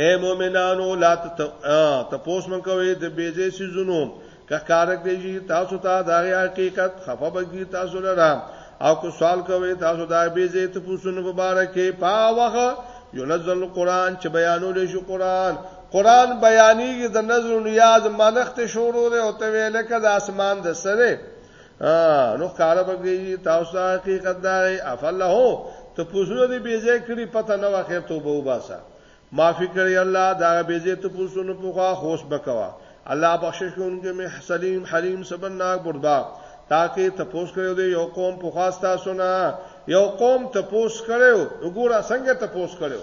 اے مؤمنانو لا تپوس من کوي د بیزې سيزونو ککارک دی شي تاسو ته دا حقیقت خفه بګی تاسو لرا او کو سوال کوي تاسو دا بیزې تپوسونو مبارکه پا وغه ينزل القرآن چې بیانول شي قرآن قرآن بیانېږي د نظر نیاز منخت شروع دی او ته ویل کده اسمان د سره ا نو کاله بګی تاسو حقیقت دا افله ته پوسونه دی بیځه کړی پته نه واخیر توبه وباسه معافی کړی الله دا بیځه ته پوسونه په خوا خوش بکوا الله بخشش کوونکی می حسلیم حلیم سبناک بردبا تاکي تپوس کړو دی یو قوم په خواستا سنا یو قوم تپوس کړو وګوره څنګه تپوس کړو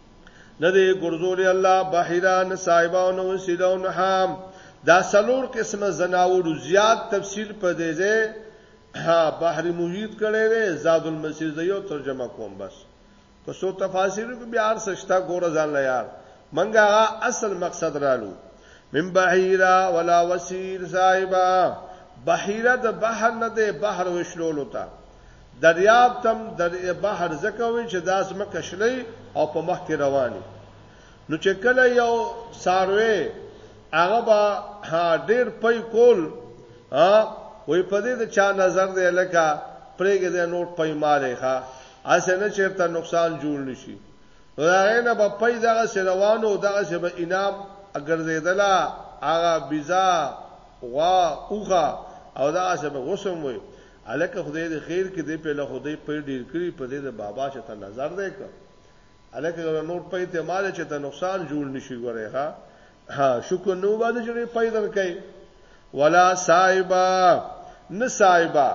نه دی ګرځولې الله بحیران صاحبان او سیدون حام دا سلور قسمه زناورو زیات تفصیل په دې ځای ها بحر محیط کړي دی زاد المسیر دی یو ترجمه کوم بس که څو تفاسیر کې بیا ارسشتا ګور ځان لا یار منګه اصل مقصد رالو من بحیرا ولا وسیر صاحبہ بحیره د بحر نه ده بحر وشلولو ته دریاب تم در بحر زکه وي چې دا زمکه شلې او په مخ کې رواني نو چې کله یو ساروي هغه با ډیر پي کول ها وې په دې د چا نظر دی لکه پرېګه د نوټ پي مالې ښا اسنه چیرته نقصان جوړ نشي نو هغه نه په پي دغه سره روانو دغه سره به انعام اگر زیدلا هغه بيزا غوا اوخه او دغه سره غوسم وي هلکه خدای دې خیر کې دې پهله خدای پې ډیر کړي په دې د بابا چې ته نظر دی که هلکه ګوره نور پې ته مال چې ته نقصان جوړ نشي ګوره ها ها شکر نو باندې چې پې در کوي ولا صاحبہ نه صاحبہ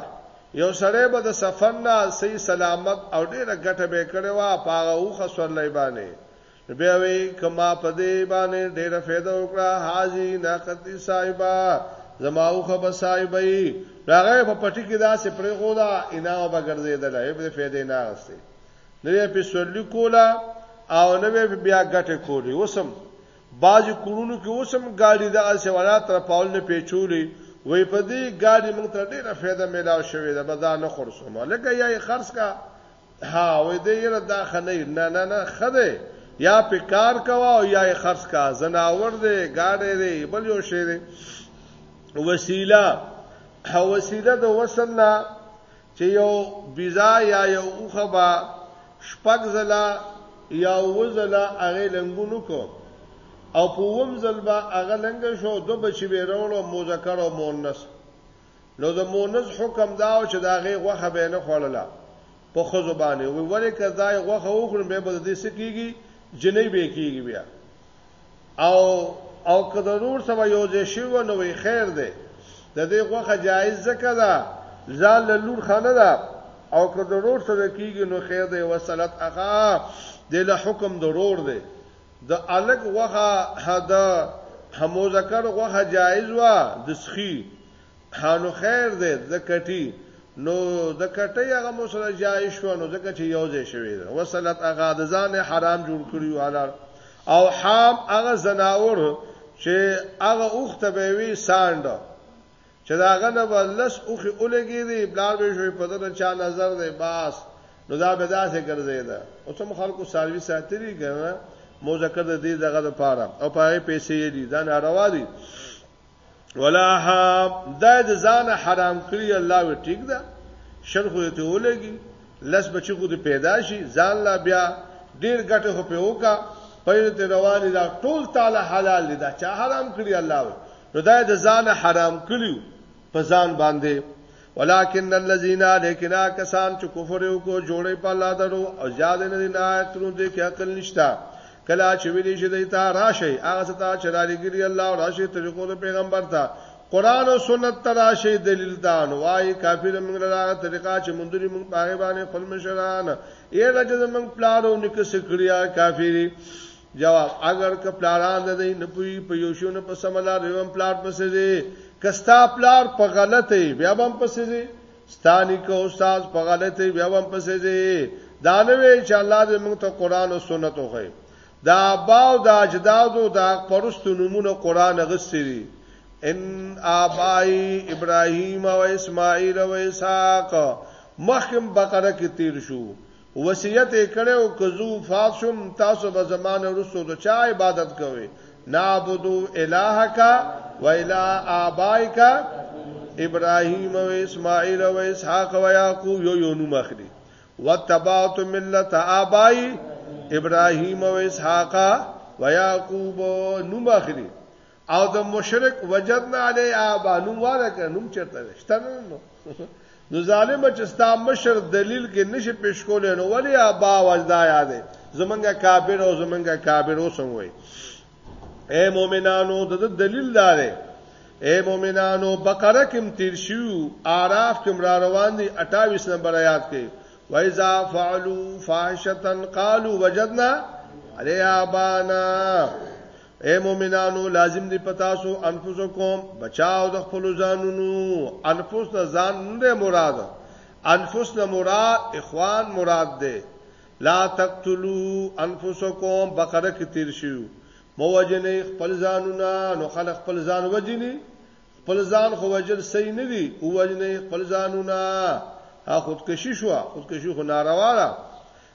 یو سړی به د سفر نه سي سلامت او ډیره ګټه به کړي وا پاغه اوخه سورلای باندې بیا وی کما په دې باندې ډېر فایده وکړه حاجی ناقتی صاحبہ زماو خو به صاحبې راغه په پټی کې دا سه پرې غو دا انا به ګرځیدل هیڅ به فایده نه غسته نو په سولې کولا او نو بیا ګټه کولی وسم باج کورونو کې اوسم ګاډي د اسوانا تر پاول نه پیچولې وې په دې ګاډي موږ ته ډېره فایده ملاو شوې ده بازار نه خرڅوم لکه یې خرڅ کا ها وې دې یره دا خنه نه نه نه خده یا په کار کوا او یا خرڅ کا زناور دې گاډې دې بل یو شی دې وسیله او وسیله د وصل نه چې یو بيزا یا یو اوخبا شپږ زلا یا وزلا هغه لنګونو کو او په وم زلبا هغه لنګ شو دو بچی به وروړو مذکر او مؤنث نو د مونث حکم دا او چې دا غي غوخه به نه خوړله په خزو باندې وی ولې کدا غوخه وخورم به بده دې سکیږي جنې به کیږي بیا او او که ضرور سبا یو ځای شي و نو وی خیر دی د دې غوخه جایز زکه ده ځان له لور خانه ده او که ضرور سره کیږي نو خیر دی وصلت اخا د له حکم ضرور دی د الک غوښه د مذکر غوښه جائز وه د سخی نو خیر دی د کټی نو د کټی هغه مو سره جائز شو نو ځکه چې یو ځای شوی ده وصلت هغه د ځان حرام جوړ کړیو حلال او حام هغه زناور چې هغه اوخته به وی ساند چې د هغه نه به لس اوښې ولګېدې، پلار به یې شوی په ده د چا نظر دی بس، نو دا به داسې ګرځېده، اوس هم خلکو څاروي ساتلي که نه، مذکر د دې دغه لپاره او په هغې پیسې یې دي، دا ناروا دي. ولا حام دا د ځان حرام کړی الله وی ټیک ده شل خو ته ولګي لس بچی خو دې پیدا شي ځان لا بیا ډیر ګټه خو په وکا پیر ته رواني دا ټول تعالی حلال دي دا چا حرام کړی الله وی نو دا د ځان حرام کړیو په ځان باندې ولکن الذين لكنا کسان چې کفر وکړو جوړې په الله درو او زیاد نه دي نه ترو دې کې عقل نشتا کلا چې ویلې شي دې تا راشي هغه ستا چې لري ګری الله او راشي طریقو د پیغمبر ته قران او سنت ته راشي دلیل دا نو وايي کافر موږ له طریقا چې مونږ دې موږ پاغه باندې خپل مشران اے رجز موږ پلاړو نک سکړیا کافری جواب اگر که پلاران د دې نه پوي په یو شونه په سملا روان پلار پسې دي کستا پلار په غلطه بیا هم پسې دي ستانی کو استاد په غلطه بیا هم پسې دي دا نه وی چې الله دې موږ ته قران او سنت وخی دا باو دا اجدادو دا پرستو نمونه قران غسری ان ابای ابراهیم او اسماعیل او اسحاق مخکم بقره کې تیر شو وصیت یې کړی و، که زه وفات شوم، تاسو به زما نه وروسته د چا عبادت کوئ؟ نعبد الهک و اله آبائک ابراهیم و اسماعیل و اسحاق و یعقوب یو یو نوم اخلي وتبعت ملت آبائی ابراهیم و اسحاق و یعقوب نوم اخلي او د مشرک وجدنا علی ابا نوم واده کړ نوم چرته شته نو نو ظالم چې ستا مشر دلیل کې نشي پیش کولای نو ولی ابا وجدا یاده زمونږه کابر او زمونږه کابر اوسم وای اے مؤمنانو د دلیل داره اے مؤمنانو بقره کې تیر شو আরাف کې را روان دي 28 نمبر آیات کې وایذا فعلوا فاحشتن قالوا وجدنا علی ابانا اے مومنانو لازم دی پتا سو انفسکم بچاو د خپل ځانونو انفس نه ځان نه مراد انفس نه مراد اخوان مراد دی لا تقتلوا انفسکم بقره کې تیر شو مو وجنې خپل ځانونه نو خلک خپل ځان وجني خپل ځان خو وجل صحیح نه دی او وجنې خپل ځانونه ها خودکشي شو خودکشي خو ناروا ده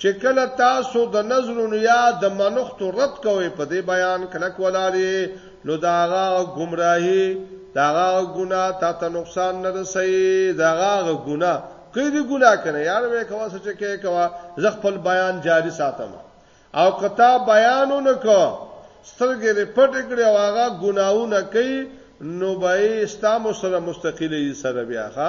چې کله تاسو د نظرونو یا د منښتو رد کوئ په دې بیان کلک ولاري نو داغه گمراهي داغه ګنا تا ته نقصان نه رسي داغه ګنا کوي دې ګنا کنه یار وې کوا سچ کې کوا زه خپل بیان جاری ساتم او کتا بیانو نه کو سترګې رپټ کړي او هغه ګناونه کوي نو به استامو سره مستقله سره بیا ښا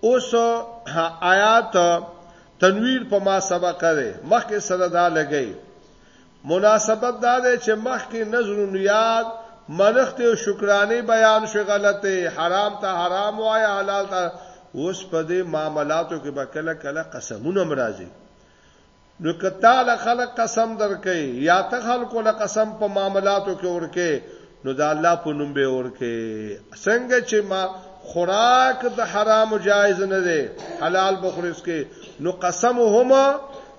اوس آیات تنویر په ما سبقه ده مخکې سره دا لګی مناسبت دا ده چې مخکې نظر نیاد منخت او شکرانه بیان شو غلطه حرام ته حرام وای حلال ته اوس په دې معاملاتو کې به کله کله قسمونه مرাজি نو که تا له خلک قسم درکړي یا ته خلکو له قسم په معاملاتو کې ورکې نو د الله په نوم به ورکې څنګه چې ما خوراک د حرام جایز نه دی حلال بخورس کې نو قسم هم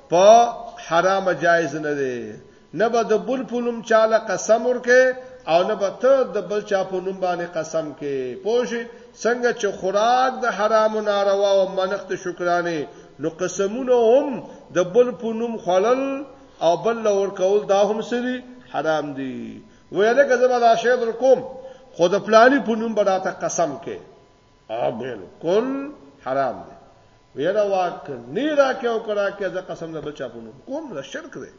په حرام جایز نه دی نه به د بل په نوم چا له قسم ورکې او نه به ته د بل چا په نوم باندې قسم کې پوه شي څنګه چې خوراک د حرام و ناروا او منښت شکرانه نو قسمونه هم د بل په نوم خلل او بل لور کول دا هم سری حرام دي ویل که زما دا شی در کوم خو د پلانی په نوم به راته قسم کې او بالکل حرام دی ویره واک نه راکې او کرا کې ځکه قسم نه بچا پونو کوم نه شرک دی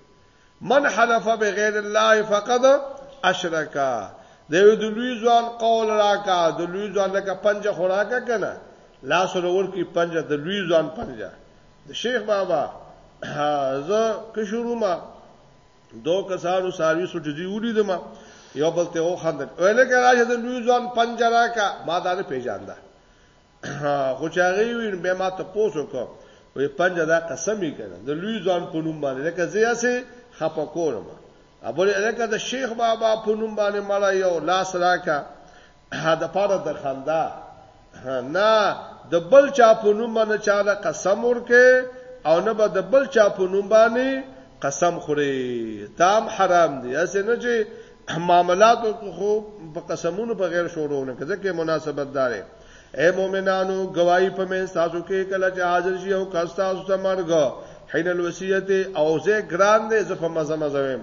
من حلف بغیر الله فقد اشرکا د یو د لوی ځوان قول راکا د لوی ځوان لکه پنځه خوراکه کنه لاس ورور کی پنځه د لوی ځوان پنځه د شیخ بابا زه کشروما دو کسانو ساروی سټزی ولید ما یو بل ته او خندل ویل کې راشه د لوی ځوان پنجره کا ما دا نه پیژاندا خو چې هغه وین به ما ته پوسو کو وی پنجره دا قسمی کړه د لوی ځوان په نوم باندې لکه زیا سي خپه کولم ابل الکه د شیخ بابا په نوم باندې مړ یو لاس راکا ها د پاره د خندا نه د بل چا په نوم باندې چاله قسم ورکه او نه به د بل چا په نوم باندې قسم خوري تام حرام دي اسه نه چې معاملات خو په قسمونو بغیر شروع نه کړي ځکه مناسبت داره اے مومنانو گواہی په من تاسو کې کله چې حاضر شي او کاستا تاسو ته مرګ حين الوصیت او زه ګران دې زه په مزه مزه ویم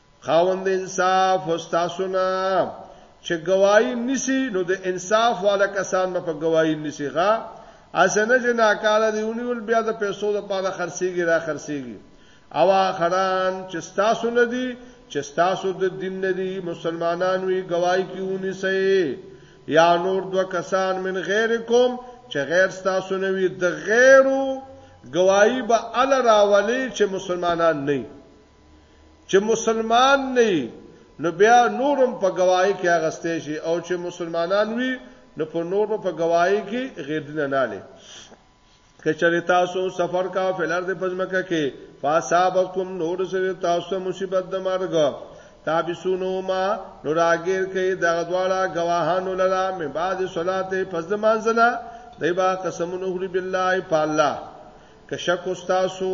خاوند انصاف استاسو نه چې گواہی نسی نو د انصاف والا کسان به په گواہی نسی غا اسنه چې ناکاره دی ونیول بیا د پیسو د پاره خرڅیږي را خرڅیږي او اخران چې تاسو نه دی چې تاسو د دین نه دی مسلمانان وی گواہی کیونی سي یا نور دو کسان من غیرکم چې غیر تاسو نه وی د غیرو گواہی به ال راولي چې مسلمانان نه چې مسلمان نه یی نو بیا نور هم په ګواهی کې اغستې شي او چې مسلمانان وي نو په نورو په ګواهی کې غیردینه نه لې کچری تاسو سفر کا فلر د پزمکه کې فاصابکم نور سره تاسو مصیبت د مرګ تابسونو ما نوراګیر کې دغه دواړه گواهانو لرا مې بعد صلات پس د مانځلا دایبا قسمونه خوري بالله په الله که شک استاسو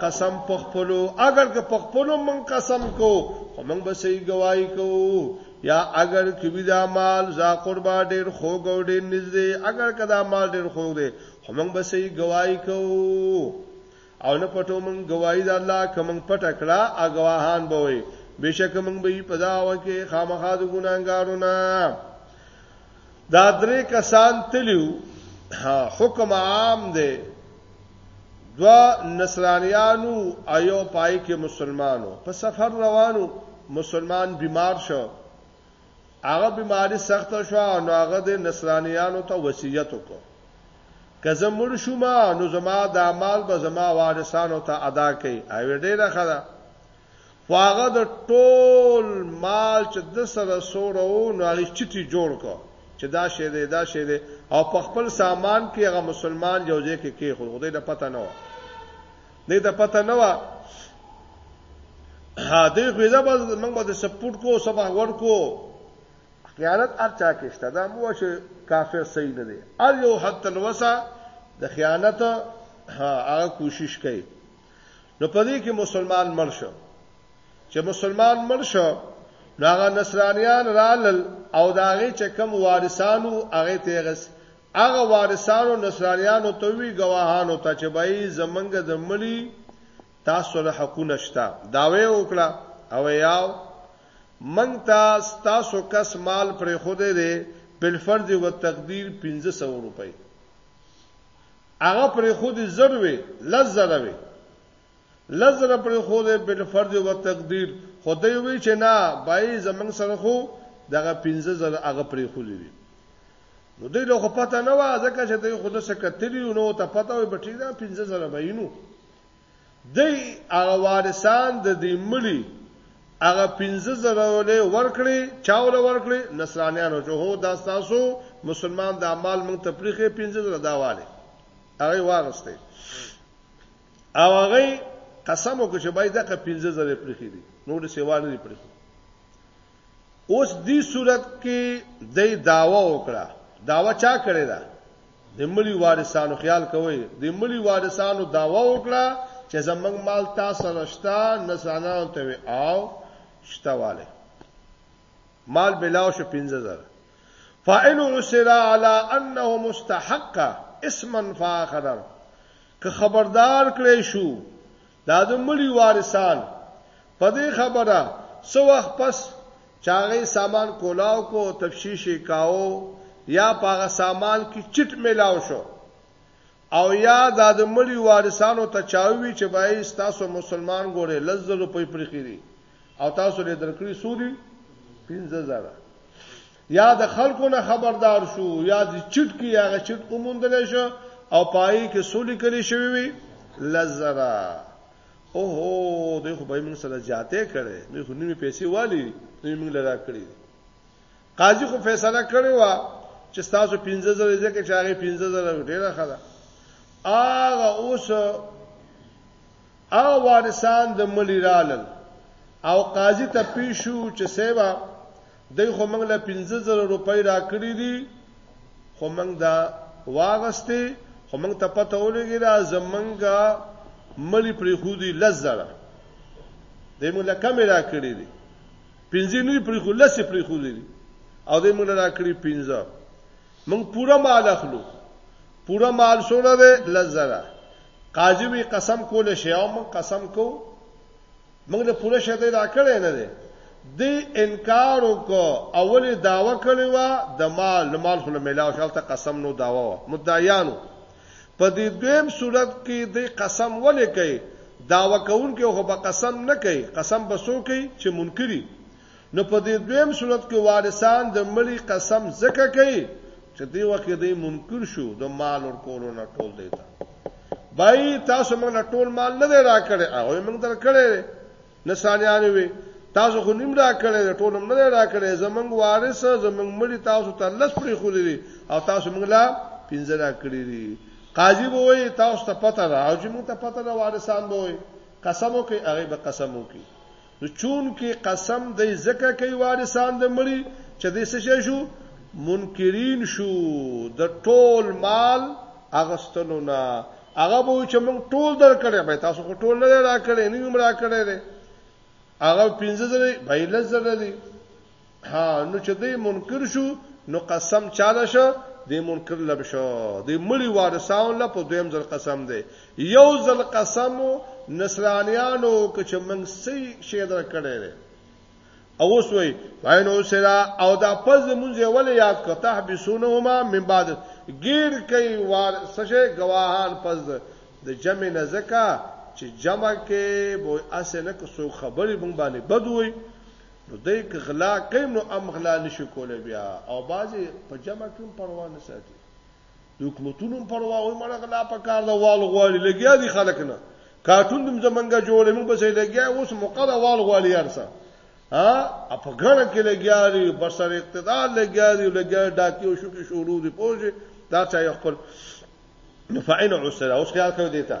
قسم پخپلو اگر که پخپلو من قسم کو خو من به صحیح گواہی کو یا اگر کبی دا مال زا قربا ډیر خوګ او ډیر نږدې اگر کدا مال ډیر خوګ دی خو موږ به صحیح گواہی کو او نه پټو موږ گواہی د الله کوم پټ کړه ا گواهان به وي بشک موږ به په دا وکه خامخا د ګناګارو نه دا درې کسان تلیو حکم عام دی دوه نصرانیانو او یو پای کې مسلمان وو. په سفر روان وو، مسلمان بیمار شو. هغه بیماري سخته شوه، نو هغه دې نصرانیانو ته وصیت وکړ، که زه مړ شوم، نو زما دا مال به زما وارثانو ته ادا کړئ. هغه ویل، ډېره ښه ده، خو هغه د ټول مال چې د سره سوره و نو هغه چټي جوړ کو چې دا شی دی دا شی دی او په خپل سامان کې هغه مسلمان یو ځای کې کې خو خدای د پته نه و نه د پته نه و ها دې خو دا بس موږ به سپورټ کو سبا ور کو خیانت ارچا کې شته دا مو چې کافر صحیح نه دی ار یو حتی الوسا د خیانت هغه کوشش کوي نو په دې کې مسلمان مړ شو چې مسلمان مړ شو نو هغه نصرانیان رالل او داغه چې کم وارثانو هغه تیغس هغه وارثانو نصرانیانو ته وی گواهانو ته چې بای زمنګ د مړی تاسو له حقونه شته داوی وکړه او یاو منګ تاسو تاسو کس مال پر خوده دی بل فرض او تقدیر 1500 روپۍ هغه پر خود زر وی لز زر وی لز زر پر خود بل فرض او تقدیر خدای وی چې نه بای زمنګ سره خو دغه 15 زر هغه پر خود وی نو دوی له پته نه و ځکه چې دوی خود سره کتلی نو ته پته وي بټی دا 15 زر به یې نو دی هغه وارثان د دی مړي هغه پنځه زره ولې ورکړي چاوله ورکړي نصرانیانو چې هو دا تاسو مسلمان د اعمال موږ ته پریخې پنځه زره دا والي هغه واغسته او هغه قسم وکړ چې باید دغه پنځه زره پریخې دي نور سیوا نه پریخې اوس دي صورت کې دای داوا وکړه داوا چا کړی دا د ملي وارثانو خیال کوي د ملي وارثانو داوا وکړه چې زمنګ مال تا سره شتا نسانه ته وي او شتواله مال بلاو شو 15000 فاعل عسر على انه مستحق اسما فاخر که خبردار کړی شو دا د مړي وارثان په دې خبره څه وخت پس چې هغوی سامان کولاو کړو او تفشیش یې کاوه یا په هغه سامان کې چټ میلاو شو او یا دا د مړي وارثانو ته چا ووي چې بای ستاسو مسلمان ګورې لس زره روپۍ پرېښي دي او تاسو یې درکړي څو دي پنځه زره یا د خلکو نه خبردار شو یا د چټ کې هغه چټ اومندل شو او پای کې سولې کړی شوی وي لزرا اوهو دوی خو به موږ سره جاته کړي دوی خو نیمه پیسې والی دوی موږ لرا کړی قاضي خو فیصله کړی و چې تاسو 15000 ځکه چې هغه 15000 ډیره خره هغه اوس هغه وارثان د ملي رالل او قاضي ته پیښو چې سیبا دی خو موږ له پنځه زره روپۍ راکړي دي خو موږ دا واغستې خو موږ ته پته ولګي دا زمونږه مړی پرې خو دي لس زره دی موږ له کمې راکړي دي پنځه نه پرې خو لس پرې خو دي او دی موږ راکړي پنځه موږ پوره مال اخلو پوره مال سره ده لس زره قاضي وی قسم کول شي او موږ قسم کو موږ له پوره شته راکړې نه دی دی انکار وکړ اولی داوا کړی و د مال له مال خو ملاو شالته قسم نو داوا و مدعیانو په دې دویم صورت کې د قسم ولې کوي داوا کوونکې خو به قسم نه کوي قسم به سو کوي چې منکري نو په دې دویم صورت کې وارثان د مړي قسم ځکه کوي چې دی وکه دی منکر شو د مال ور کولو نه ټول دی تا بای تاسو موږ له ټول مال نه دی را کړی هغه موږ در کړی نه سانیان وي تاسو خو نیم را کړی ټول موږ نه را کړی زمنګ وارث زمنګ مړي تاسو ته لس پرې خو دی او تاسو موږ لا پنځه را کړی دی قاضي به وي تاسو ته پته را او چې موږ ته پته را وارثان به وي قسم وکي هغه به قسم وکي نو چونکه قسم دی ځکه کوي وارثان د مړي چې دی څه شي شو منکرین شو د ټول مال اغستلو نه هغه به چې موږ ټول درکړې به تاسو خو ټول نه راکړې نه موږ راکړې هغه 15000 به لزر دي ها نو چې دی منکر شو نو قسم چاله شو دی منکر لب شو دی مړي وارثاون له په دویم ځل قسم دی یو ځل قسم نصرانیانو که چې موږ سي شی در کړی دی او اوس وای فینو سرا او دا پز مونږ ول یاد کو تحبسونهما من بعد غیر کوي وار سشه گواهان پز د جمع نزکا چې جمع کې به اسنه کو خبرې مونږ باندې بدوي نو دای که غلا کیم نو ام غلا نشو کولای بیا او بازي په جمع کې پروا نه ساتي د حکومتونو پروا وي مړه غلا په کار دا وال غوالي لګیا دي خلک نه کارټون دم زمنګا جوړې موږ بسې لګیا اوس مقره وال غوالي ارسه ها په غړ کې لګیا دي بسر اقتدار لګیا دي لګیا ډاکیو شو کې شروع دي پوجي دا چا یو خپل فعین عسره اوس خیال کوي دیتا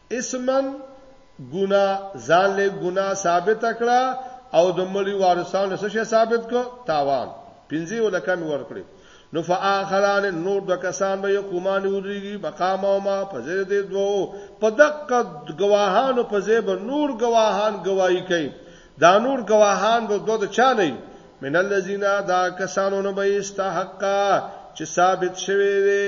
اسما ګناه ځان له ګناه ثابت کړه او د مړي وارثانو څه شي ثابت کو تاوان پنځه ولکم ورکړي نو فآخران نور د کسان به یقومان ودریږي مقام او ما په زیر دې دوو په دقه گواهانو په زیب نور گواهان گواہی کوي دا نور گواهان به دوه د چا نه من الذين دا کسانو نه به استحقا چې ثابت شوی دی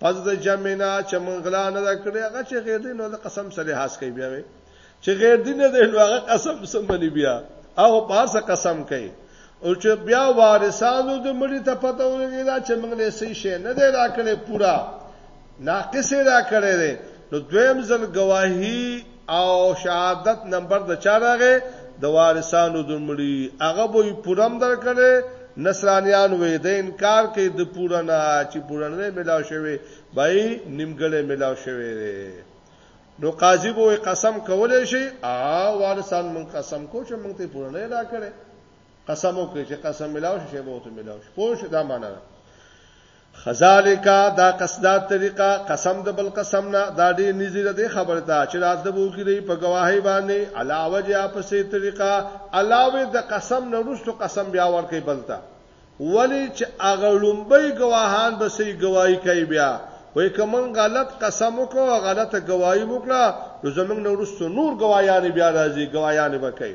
پس د جمعنا چې مونږ غلا نه کړې هغه چې غیر دین او قسم سره حاصل کوي بیا وي چې غیر دین نه دی هغه قسم سملی بیا هغه پارسه قسم کوي او چې بیا وارثانو د مړي ته پته ولګی دا چې موږ له سې شي نه دی راکړې پورا ناقص راکړې نو دویم ځل گواهی او شهادت نمبر د چا راغې د وارثانو د مړي هغه به پورم درکړي نصرانیان وې د انکار کې د پورنه چې پورنه ملاو شوی بای نیمګړې ملاو شوی دی نو قاضي به قسم کولې شي ا وارثان من قسم کو چې مونږ ته پورنه را کړې قسم وکړي چې قسم ملاو شي به وته ملاو شي پوه شو دا معنا ده خذالک دا قصدا طریقه قسم د بل قسم نه دا ډیر نږدې ده د خبره ته چې راتله بو کې دی په گواهی باندې علاوه جه په سي طریقه علاوه د قسم نه روستو قسم بیا ورکې بلتا ولی چې اغه لومبي گواهان به سي گواہی کوي بیا وای کومن غلط قسم وکړو غلطه گواہی وکړه نو زمنګ نه روستو نور گواهیان بیا راځي گواهیان وکړي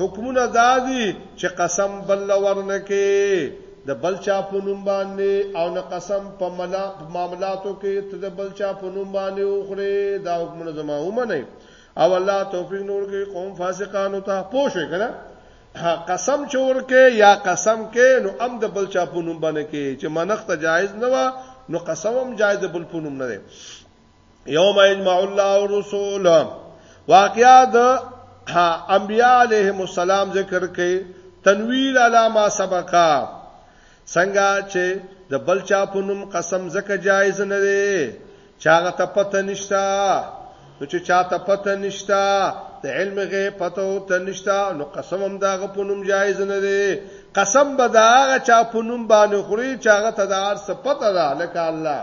حکمونه دا دي چې قسم بل له ورنه کې د بل چا په نوم باندې او نه قسم په ملا په معاملاتو کې ته د بل چا په نوم باندې اوخره دا حکمونه زما ومنه او الله توفیق نور کې قوم فاسقانو ته پوښه کړه قسم چور کې یا قسم کې نو ام د بل چا په نوم باندې کې چې منخ ته جایز نه و نو قسم هم جایز بل په نوم نه دی یوم یجمع الله الرسول واقعا د انبیاء علیهم السلام ذکر کړي تنویر علی ما سبقا څنګه چې د بل چا په نوم قسم زکه جایز نه دی چاغه ته پته نشتا نو چې چا ته پته نشتا د علم غیب پته او ته نشتا نو قسم هم داغه په نوم جایز نه دی قسم به داغه چا په نوم باندې خوري چاغه ته د ارس پته ده لکه الله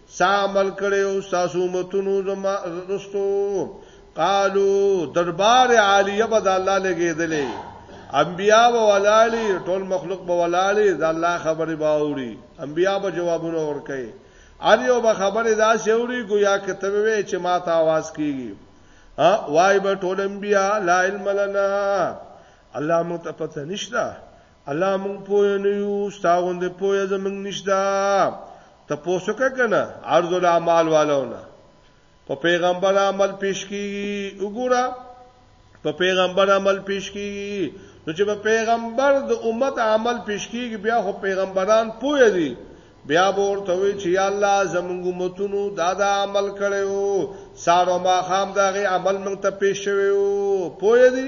سا عمل کړي او تاسو متونو زما رستو قالو دربار عالیه به د الله لګیدلې انبیا به ولالی ټول مخلوق به ولالی د الله خبره به اوري انبیا به جوابونه ورکړي ار یو به خبره دا شوري گویا کتب وی چې ما ته आवाज کیږي ها وای به ټول انبیا لا علم لنا الله متپته نشته الله مونږ پوه نه یو ستا غوند پوه زمونږ نشته ته پوسوکه کنه عرض الاعمال والونه په پیغمبر عمل پیش کی وګوره په پیغمبر عمل پیش کی نو چې په پیغمبر د امت عمل پیش کیږي بیا خو پیغمبران پوه دي بیا ورته وی چې یا الله زمونږ متونو دا دا عمل کړو سارو ما خام دغه عمل مونږ ته پیښ شوو پوه دي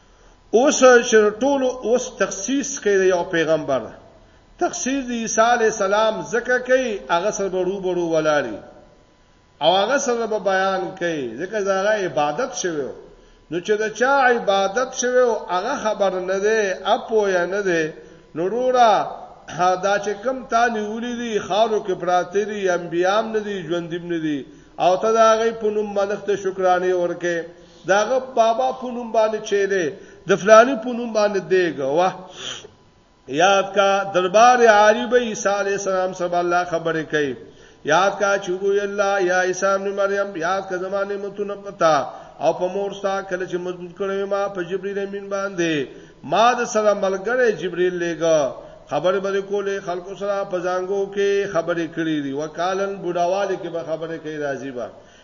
اوس چې ټول اوس تخصیص کوي د یو پیغمبر تخصیص د عیسی علی السلام ځکه کوي هغه سره به روبرو ولاري او هغه سره به بیان کوي ځکه دا عبادت شوی نو چې دا چا عبادت شوی او هغه خبر نه دی اپو یا نه دی نو رورا دا چې کم تا نیولې دي خارو کې پراته دي انبيام نه دي ژوندیم نه دي او ته دا غي په نوم ملخ ته شکرانه ورکه داغه بابا په نوم باندې چې دی د فلانی په نوم باندې دیګه واه یاد کا دربار عالی به عیسی علی السلام سره الله خبرې کوي یاد کا چې وی الله یا عیسی ابن مریم یاد کا زمانه متونه پتا او په مور ستا کله چې مضبوط کړو ما په جبرئیل امین باندې ما د سره ملګری جبرئیل لګا خبرې به کولې خلکو سره په ځانګو کې خبرې کړې دي وکالن بډاواله کې به خبرې کوي راځي با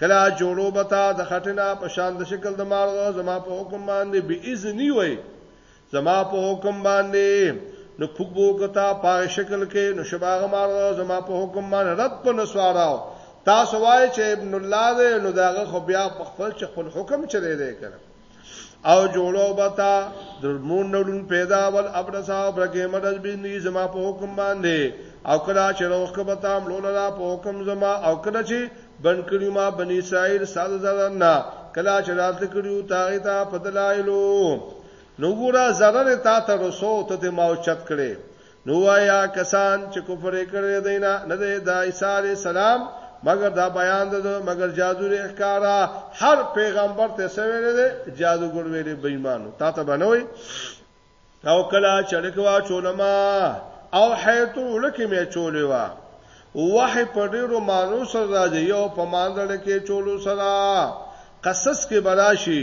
کلا جوړو بتا د خټنا په شان د شکل د مارغه زما په حکم باندې به اذن وي زما په حکم باندې نو پوګو کتا په شکل کې نو شباغه مارغه زما په حکم باندې رد په نسواراو تاسو وای چې ابن الله دې نو داغه خو بیا په خپل خپل حکم چره دی کړ او جوړو بتا درمون نړون پیدا ول ابرسا او برګه مدز بینی زما په حکم باندې او کله چې روخ کبتا مړو لرا په حکم زما او کله چې بن کړی ما بنی اسرائیل ساز زرنا کله چې رات کړیو تاغه تا په دلایلو نو ګورا zarar تا ته رسو ته ما او چت کړي نو وایا کسان چې کفر کړی دینه نه دی د عیسی علی السلام مګر دا بیان ده مګر جادو لري ښکارا هر پیغمبر ته سویل دي جادوګر ویلي بېمانو تا ته بنوي او کلا چړکوا چولما او حیتو لکه می چولې وا وحی په ډیرو مانو سره راځي او په ماندل کې چولو سره قصص کې براشي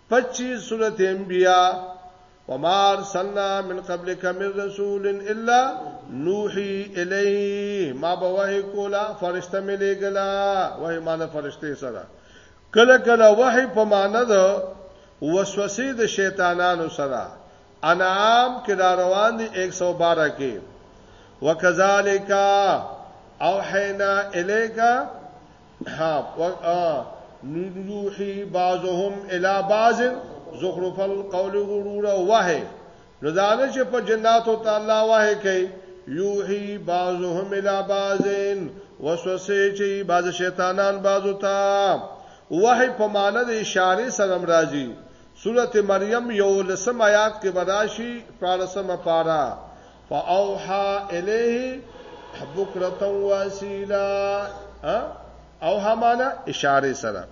پچیس سورت انبیاء وما ارسلنا من قبلك من رسول الا نوحي الیه ما به وحی کولا فرشته مې لګلا وحی معنی فرشته سره کله کله وحی په معنی ده وسوسې د شیطانانو سره انعام کې دا روان دي 112 کې وکذالک او حینا الیکا نوحي بعضهم الى بعض زخرف القول غرور وه نو دا نه چې په جناتو تعالی وه کوي یوحي بعضهم الى بعض وسوسه چې بعض شیطانان بعضو ته وه په معنی د اشاره سره راځي سورته مریم یو لسم آیات کې براشي فارسمه پارا فاوحا الیه بکرتا واسیلا او همانا اشاره سره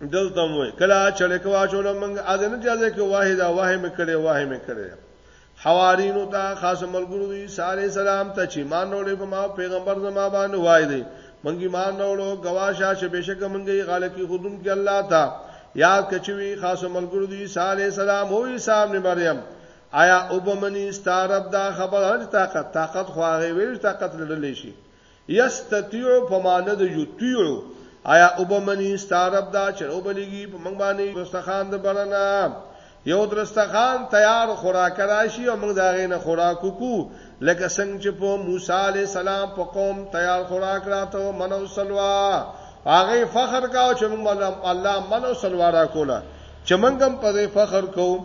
دلته مو کلا چړې کوا چول موږ اذن جازه کې واحده واهم کړي واهم کړي حوارینو ته خاص ملګرو دي صالح سلام ته چې مان نو له ما پیغمبر زما باندې وای دي منګي مان نو له گواشه چې بشک منګي غاله کې خودم کې الله تا یاد کچوي خاص ملګرو دي صالح سلام هو عیسی ابن مریم آیا او به منی ستارب دا خبره چې طاقت طاقت خو هغه ویل طاقت لرلی شي یستطيع په معنی د یطيع آیا او به منی ستارب دا چې او بلیږي په منګ باندې مستخان د برنا یو درستخان تیار خوراک راشي او موږ دا غینه خوراک کو لکه څنګه چې په موسی علی السلام په قوم تیار خوراک راته منو سلوا هغه فخر کاو چې موږ الله منو سلوا را کوله چې موږ هم په فخر کوو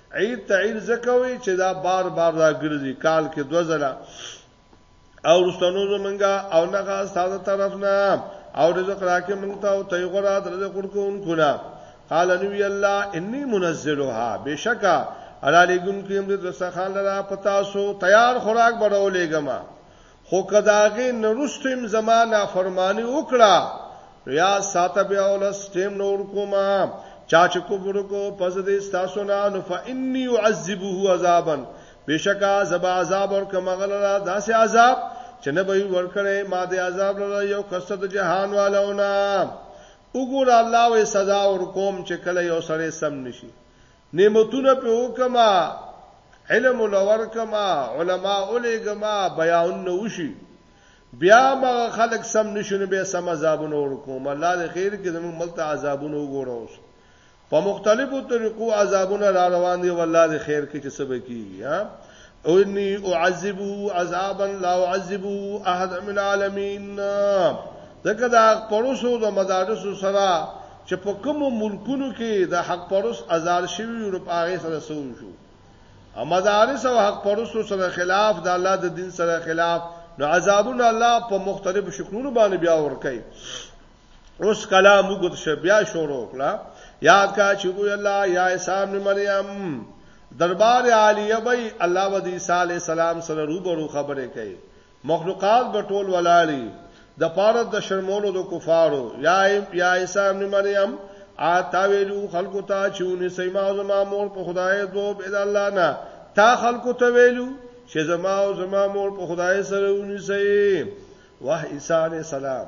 عيد ته عيد ځکه وي چې دا بار بار راګرځي کال کې دوه ځله او رستنو زمنګا او نه غا ستاسو طرف نه او رزق راکې مونږ ته او ته غره د رزق ورکون کونه قال نبی الله انی منزلها بشکا علی لګون کې موږ د سخان لرا پتا سو تیار خوراک بڑولېګما خو که د هغې نه وروسته هم زما نافرماني وکړه، نو یا ساته بیا ولس ټیم نه ورکوم، چا چې کفر وکړو پس دې ستاسو نه نو فإني أعذبه عذابا بېشکه زه به عذاب ورکړم هغه لره داسې عذاب چې نه به یې ورکړی ما دې عذاب لره یو کس ته د جهان والو نه وګوره الله وې سزا ورکوم چې کله یو سړی سم نشي نعمتونه په وکما علم ولور کما علما الیګما بیان نو شي بیا ما خلق سم نشونه به سم عذابونه ورکوم الله دې خیر کې زموږ ملت عذابونه وګوروس په مختلفو طریقو عذابونه را روان دي والله دې خیر کې چې سبا کی ها او انی اعذبو عذابا لا اعذبو احد من العالمین ځکه دا پروسو د مدارس سره چې په کومو ملکونو کې د حق پرست ازار شوي وي نو په هغې سره څه وشو او مدارس او حق پرستو سره خلاف د الله د دین سره خلاف نو عذابونه الله په مختلفو شکلونو باندې بیا ورکوي اوس کلام وګت شه بیا شروع کړه یاد کا چې وی الله یا عیسی ابن مریم دربار عالیه وی الله و عیسی علی السلام سره روبرو خبرې کوي مخلوقات به ټول ولاړی د پاره د شرمولو د کفارو یا یا عیسی ابن مریم ا تا ویلو خلکو ته چونی سیما او زما مور په خدای دو بيد الله نه تا خلکو ته ویلو چې زما او زما مور په خدای سره ونی سي واه عیسی علی السلام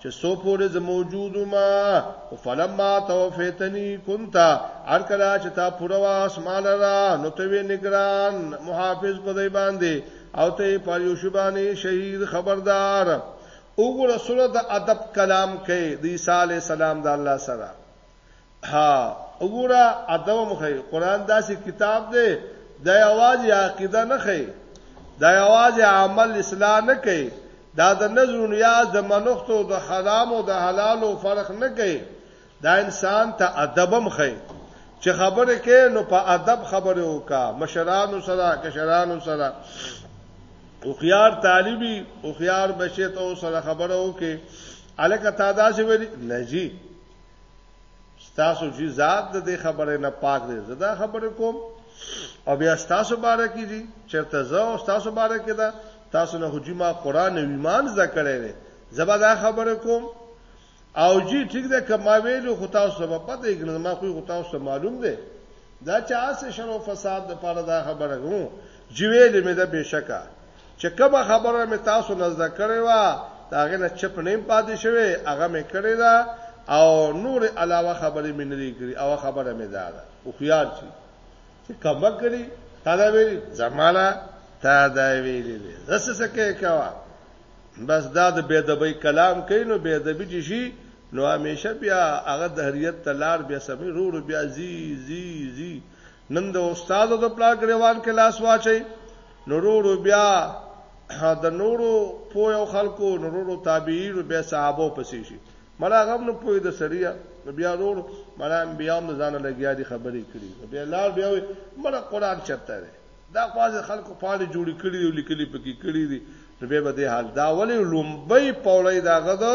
چې سو پورې ز موجود ما او فلما توفیتنی كنت هر کله چې تا پوره واس مال را نو ته وی نگران محافظ په دی باندې او ته پر یو شبانه شهید خبردار او رسول د ادب کلام کوي د عیسی علی السلام د الله سره ها وګوره ادب مخې قران داسې کتاب دی د اواز یا عقیده نه خې د اواز عمل اصلاح نه کوي دا د نظر نیاز د منښتو د حرام او د حلال او فرق نه کوي دا انسان ته ادب مخې چې خبره کې نو په ادب خبره وکا مشرانو سره کشرانو سره او خيار طالبي او خيار بشیت او سره خبره وکي الکه تا دا څه ویل نه جی ستاسو جی ذات د دې خبرې نه پاک دی زه دا خبرې کوم او بیا ستاسو باره کې دي چرته زه او ستاسو باره کې ده تاسو نه حجی ما قران او ایمان ذکرې ده زبا دا خبرې کوم او جی ټیک ده کما ویلو خو تاسو سبب پته یې کنه ما خو خو تاسو معلوم ده دا چا سه شر او فساد د پاره دا خبره کوم جی ویلې مې ده بشکا چې کومه خبره مې تاسو نه زده کړې وه، د هغې نه چپ نه یم پاتې شوی، هغه مې کړې ده او نورې علاوه خبرې مې نه دي کړي، اوه خبره مې دا ده، هوښیار شي، چې کمک کړي، تا دا ویلي، زمانه تا دا ویلي دي، زه څه څه کې کوه، بس دا د بېدبۍ کلام کوي، نو بېدبي چې شي، نو همیشه بیا هغه دهریت ته لار بیا سمي، رو رو بیا ځي، ځي، ځي، نن د استاد او د پلار ګریوان کې لاس واچي نورو بیا د نورو پوه او خلکو نورو تابعین بیا صحابه پسې شي مړه غم نه پوي د سړیا بیا ورور مړه بیا هم ځان لګیا دي خبرې کړي بیا لار بیا وي مړه قران چرته دی دا خواز خلکو پاړي جوړ کړي او لیکلي پکې کړي دي نو به به حال دا ولې لومبي پوړې داغه د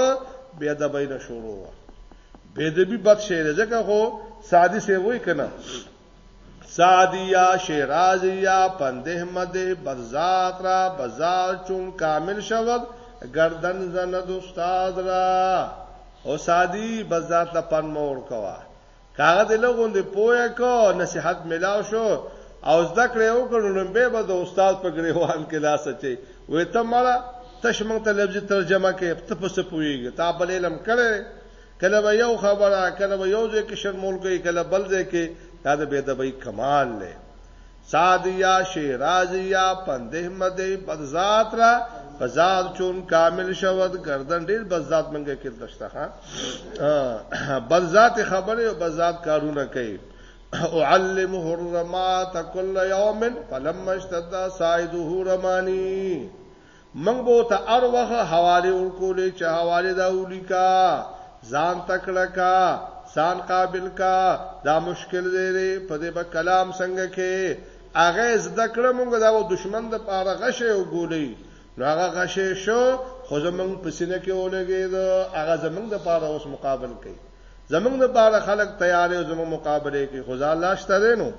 بیا د بین شروع بې دبی بد شعر دی ځکه خو سعدي صاحب وای کنه سعدیا شیرازیا پنده مده برزات را بازار چون کامل شود گردن زند استاد را او سعدی بازار ته پن مور کوا کاغه د لغون دی پوهه کو نصيحت ملاو شو او زده کړې وکړو نو به به د استاد په ګریوان کې لاس چي وې ته مړه تشمن ته لفظي ترجمه کې ته پس پويږي تا بل علم کړي کله به یو خبره کله به یو ځای کې شرمول کوي کله بل ځای کې دا د بے ادبۍ کمال دی سادیا شیرازیا پنده مده بذات را بذات چون کامل شود گردن ډیر بذات منګه کې دشته ها بذات خبره او بذات کارونه کوي اعلمه الرمات كل يوم فلما اشتد سايده رماني موږ به ورته هر وخت حوالې ورکولې چې حوالې دا ولیکه، ځان تکړه که، ځان قابل که، دا مشکل ځای دی، په دې به کلام څنګه کوې، هغه یې زده کړه، موږ دا و دښمن لپاره غشی او ګولۍ، نو هغه غشی شو، خو زموږ په سینه کې ولګېد، هغه زموږ لپاره اوس مقابل کوي. زمونږ لپاره خلق تیار یو زمونږ مقابله کې خدا الله شته دی نو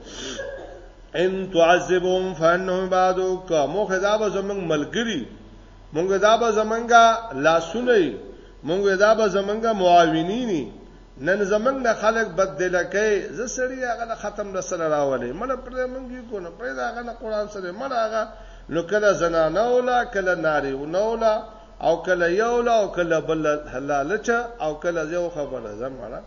ان تعذبهم فانهم عبادك مو خدا به زمونږ ملګری مونږ دا به زمونږه لاسونه مونږ دا به زمونږه معاونینی نن زمنګ نه خلک بدل کوي زه سړی هغه ختم رسل راولې مړ پر منګي کو نه پیدا هغه قرآن سره مړ هغه نو کله زنانه ولا کله ناری ونولا او کله یو لا او کله بل لالچ او کله زو خبره زمړه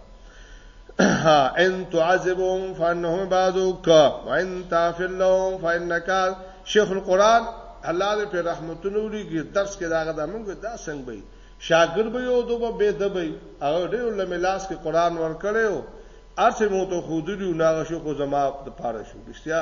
ان تعذبهم فانهم بعضوک وان تغفر لهم فانك شیخ القران الله دې په رحمتونو لري درس کې داغه د موږ دا څنګه وي شاګرد به یو دوه به دبي هغه ډېر لملاس کې قران ور کړو ارسه مو ته خودلی ناغه شو خو زما د پاره شو بیا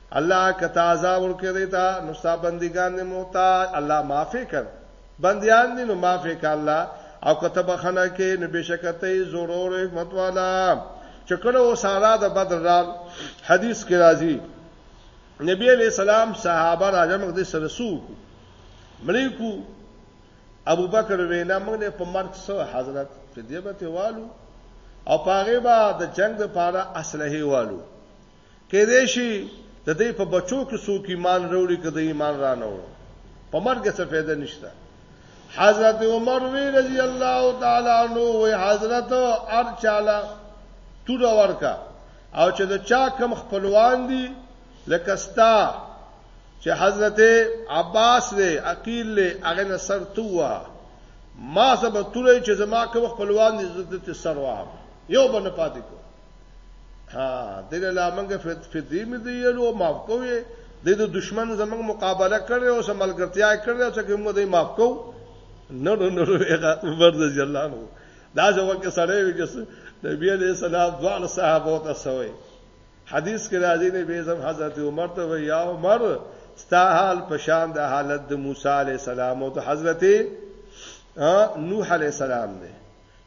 الله که تازه ورکه دیتا نو ستا بندگان نه محتاج الله معافی کړ بندیان دي نو معافی کړه الله او کته بخنه کې نو بشکته ضرور حکمت والا چکړه او سارا د بدر را حدیث کې راځي نبی علیہ السلام صحابه راځم د سرسو ملکو ابو بکر وینا موږ نه په مرګ سره حضرت فدیه به والو او پاغه با د جنگ د پاره اسلحه والو کیدای شي د دوی په بچو کې څوک ایمان راوړي که د ایمان را نه وړو په مرګ څه فایده نشته حضرت عمر وی رضی الله تعالی عنہ وی حضرت ار چاله تور ورکا او چې د چا کم خپلوان دي لکه ستا چې حضرت عباس دی عقیل له هغه نه سر توه ما سبا تورې چې زما کوم خپلوان دي عزت ته سر واه یو بنه پاتې کو ها دله لا موږ فطری مې دی یلو معاف کوی د دشمن زمنګ مقابله کړي او سملګرتیا کړي او څنګه موږ دې معاف کو نه نه نه عمر رضی الله عنه دا ځوه کې سړی وي چې نبی علیہ السلام دوه صحابه ته سوې حدیث کې راځي نه به زم حضرت عمر ته وی یا عمر ستا حال پشان د حالت د موسی علیہ السلام او د حضرت نوح علیہ السلام دی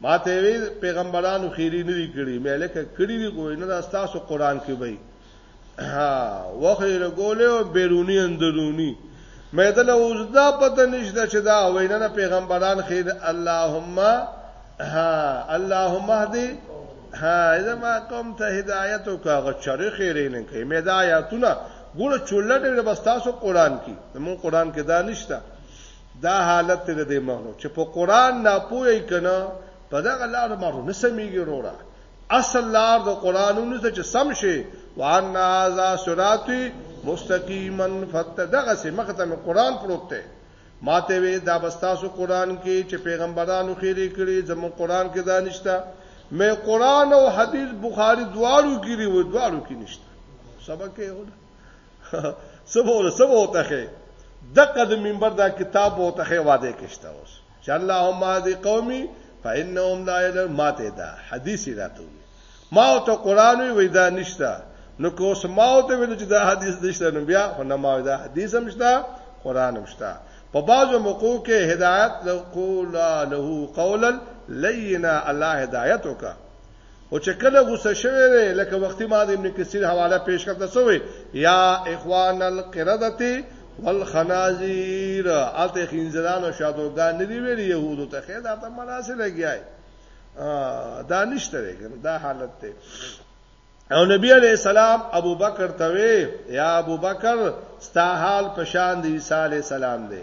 ما ته وی پیغمبرانو خیری نه دی کړی مې لکه کړی دی کوی نه دا ستاسو قران کې وای ها وخیر ګولې او بیرونی اندرونی مې دل اوس دا پته نشته چې دا ویننه پیغمبران خیر اللهم ها اللهم اهدی ها اذا ما قوم ته هدایت او کاغه چرې خیرې نه کوي مې دا آیاتونه ګوره چولټه بس تاسو قران کې مون قران کې دا نشته دا حالت ته دې مغلو چې په قران نه پوي کنه په دغه لار مارو نه سميږي وروړه اصل لار د قرانونو ته چې سم شي وان ذا صراطي مستقيما فتدغه سي مخه ته قران پروت دی ماته وی دا بستاسو قران کې چې پیغمبرانو خېری کړی زمو قران کې دا نشته مې قران او حديث بخاري دواړو کې دی و دواړو کې نشته سبق یې وله سبو له سبو ته خې دغه د منبر دا کتاب وو ته خې واده کېشته اوس چې اللهم هذه قومي فانهم لا يعلمون ماته دا حدیث راته ما ته قران وی دا نشته نو کو سما ته ویل چې دا حدیث نشته نو بیا خو نه ما دا حدیث هم شته قران هم شته په بعضو موقعو کې هدایت له قولا له قولا لینا الله هدایت وکړه او چې کله غوسه شوی دی لکه وختي ما د ابن کثیر حواله پیش کړه سوې یا اخوان القردتی والخنازیر الته خنزران او شادوګان نه دی ویل يهودو ته خیر دا ته مناسب لګیای دا نشته لري دا حالت ته او نبی علیہ السلام ابو بکر ته یا ابو بکر ستا حال پشان دی عیسی علیہ السلام دی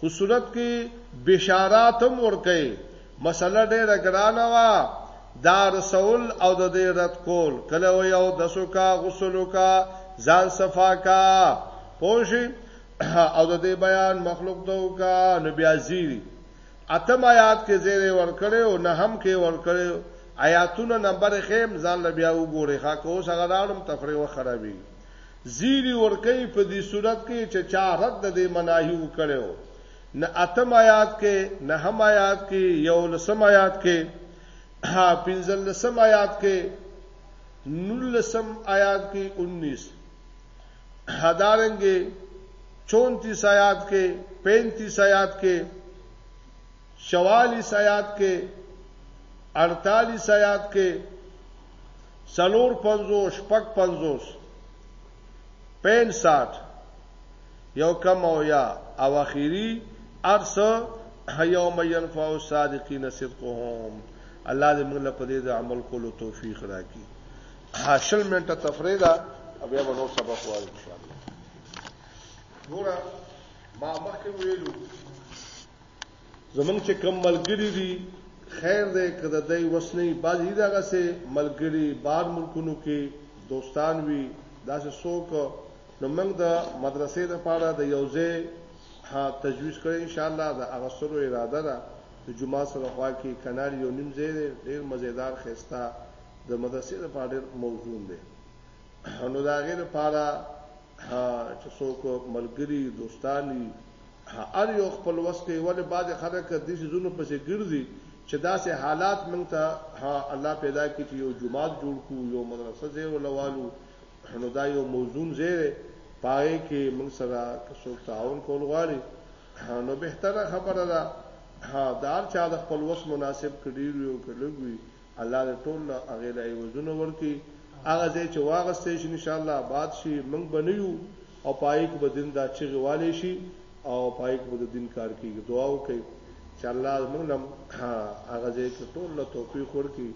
خو صورت کې بشارات هم ورکوي مسله ډیره ګرانه وا دا رسول او د دې رد کول کله و یو د سوکا غسل وکا ځان صفا کا پوه او د دې بیان مخلوق ته وکا نو بیا زیری اتم آیات کې زیره ورکړې او نه هم کې ورکړې آیاتونه نمبر خیم ځان لبیا وګوري خا کو سغدارم تفریو خرابي زیری ورکوي په دې صورت کې چې چا رد د دې مناهي وکړي وو نه اتم آیات کې نه هم آیات کې یو لسم آیات کې ها پنځل لسم آیات کې نول لسم آیات کې 19 هدارنګي 34 آیات کې 35 آیات کې 44 آیات کې 48 آیات کې سلور پنزو شپک پنزوس پین ساٹھ یو کم او یا او اخیری ارس یوم ینفع الصادقین صدقهم الله دې موږ له پدې د عمل کولو توفیق راکړي حاصل منټه تفریدا او بیا به نور سبق وایو ان شاء الله ګوره ما مخکې ویلو زمونږ چې کم ملګری دی خیر دی که د دای وس نه بعضی دغه سه ملګری بار ملکونو کې دوستان وی داسې څوک نو موږ د مدرسې لپاره د یوځې ها تجویز کړی ان شاء الله د اغسرو اراده ده د جمعه سره خوا کې کنار یو نیم ځای دی ډیر مزیدار خستا د مدرسې لپاره ډیر موضوع دی نو دا غیر لپاره چې څوک ملګری دوستانی هر یو خپل وس کوي ولې بعضې خلک دې څیزونو پسې ګرځي چې داسې حالات موږ ته الله پیدا کړي چې یو جومات جوړ کړو یو مدرسه ځای وله والو نو دا یو موزون ځای دی په هغې کې موږ سره که څوک تعاون کول غواړي نو بهتره خبره ده د هر چا د خپل وس مناسب که ډېر وي او که لږ وي الله دې ټول له هغې له عوضونه ورکړي هغه ځای چې واغستی شي انشاءالله باد شي موږ به نه یو او په هغه کې به دین دا چیغې والې شي او په هغه کې به د دین کار کیږي دعا وکړئ چې الله موږ له هغه ځای کې ټول له توفیق ورکړي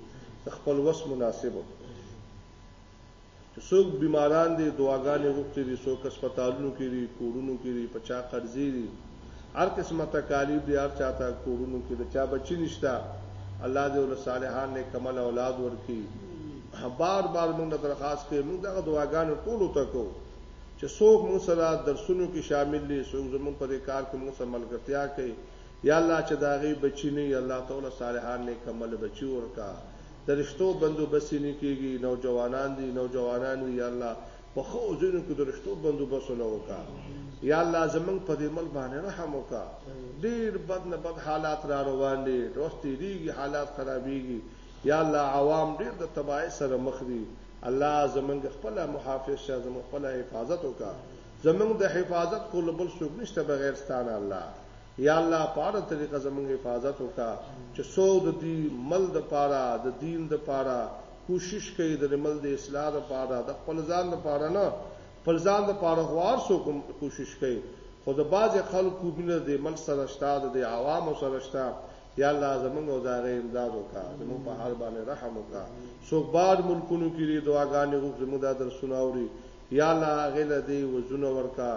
د خپل وس مناسب څوک بیماران دي دعاګانې غوښتي دي څوک هسپتالونو کې دي کورونو کې دي په چا قرضې دي هر قسمه تکالیف دی هر چاته کورونو کی د چا بچی نشته الله دی ول صالحان نیک عمل اولاد ورکی بار بار موږ درخواست کوي موږ دغه دعاګانې ټولو ته کوو چې څوک موږ سره درسونو کې شامل دي څوک زموږ په دې کار کې موږ سره ملګرتیا کوي یا الله چې دا غي بچی نه الله تعالی صالحان نیک عمل بچی ورکا درشتو بندو بسې نه کیږي نوجوانان دي نوجوانان وي یا الله په خو ځینو کې درشتو بندوبس له وکا یا الله زمنګ په دې مل باندې رحم وکا ډیر بد نه بد حالات را روان دي دوستي دیږي حالات خرابيږي یا الله عوام ډیر د تباہی سره مخ دي الله زمونږ خپل محافظ شه زمونږ خپل حفاظت وکا زمونږ د حفاظت کول بل څوک نشته بغیر ستانه الله یا الله په هره طریقه زمونږ حفاظت وکړه چې څو د دې مل د پاره د دین د پاره کوشش کوي د مل د اصلاح د پاره د خپل ځان د پاره نه خپل ځان د پاره غوار سو کوم کوشش کوي خو د باز خلکو بینه د مل سره شته د عوامو سره شته یا الله زمونږ او داغه امداد وکا زمونږ په حال باندې رحم وکا څوک بار ملکونو کې دعاګانې وکړي زمونږ د درسونه اوري یا الله هغه له دی وزونه ورکا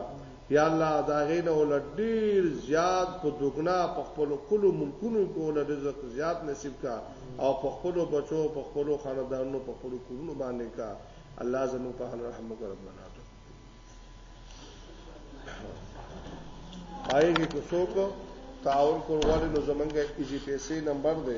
یا الله دا غي نه ول ډیر زیات په دوګنا په خپل کلو ملکونو کې ول رزق زیات نصیب کا او په خپل بچو په خپل خاندانونو په خپل کورونو باندې کا الله زموږ په حال رحم وکړه ربنا آئے گی کسو کو تعاون کروانے نو زمنگ ایجی پیسے نمبر دے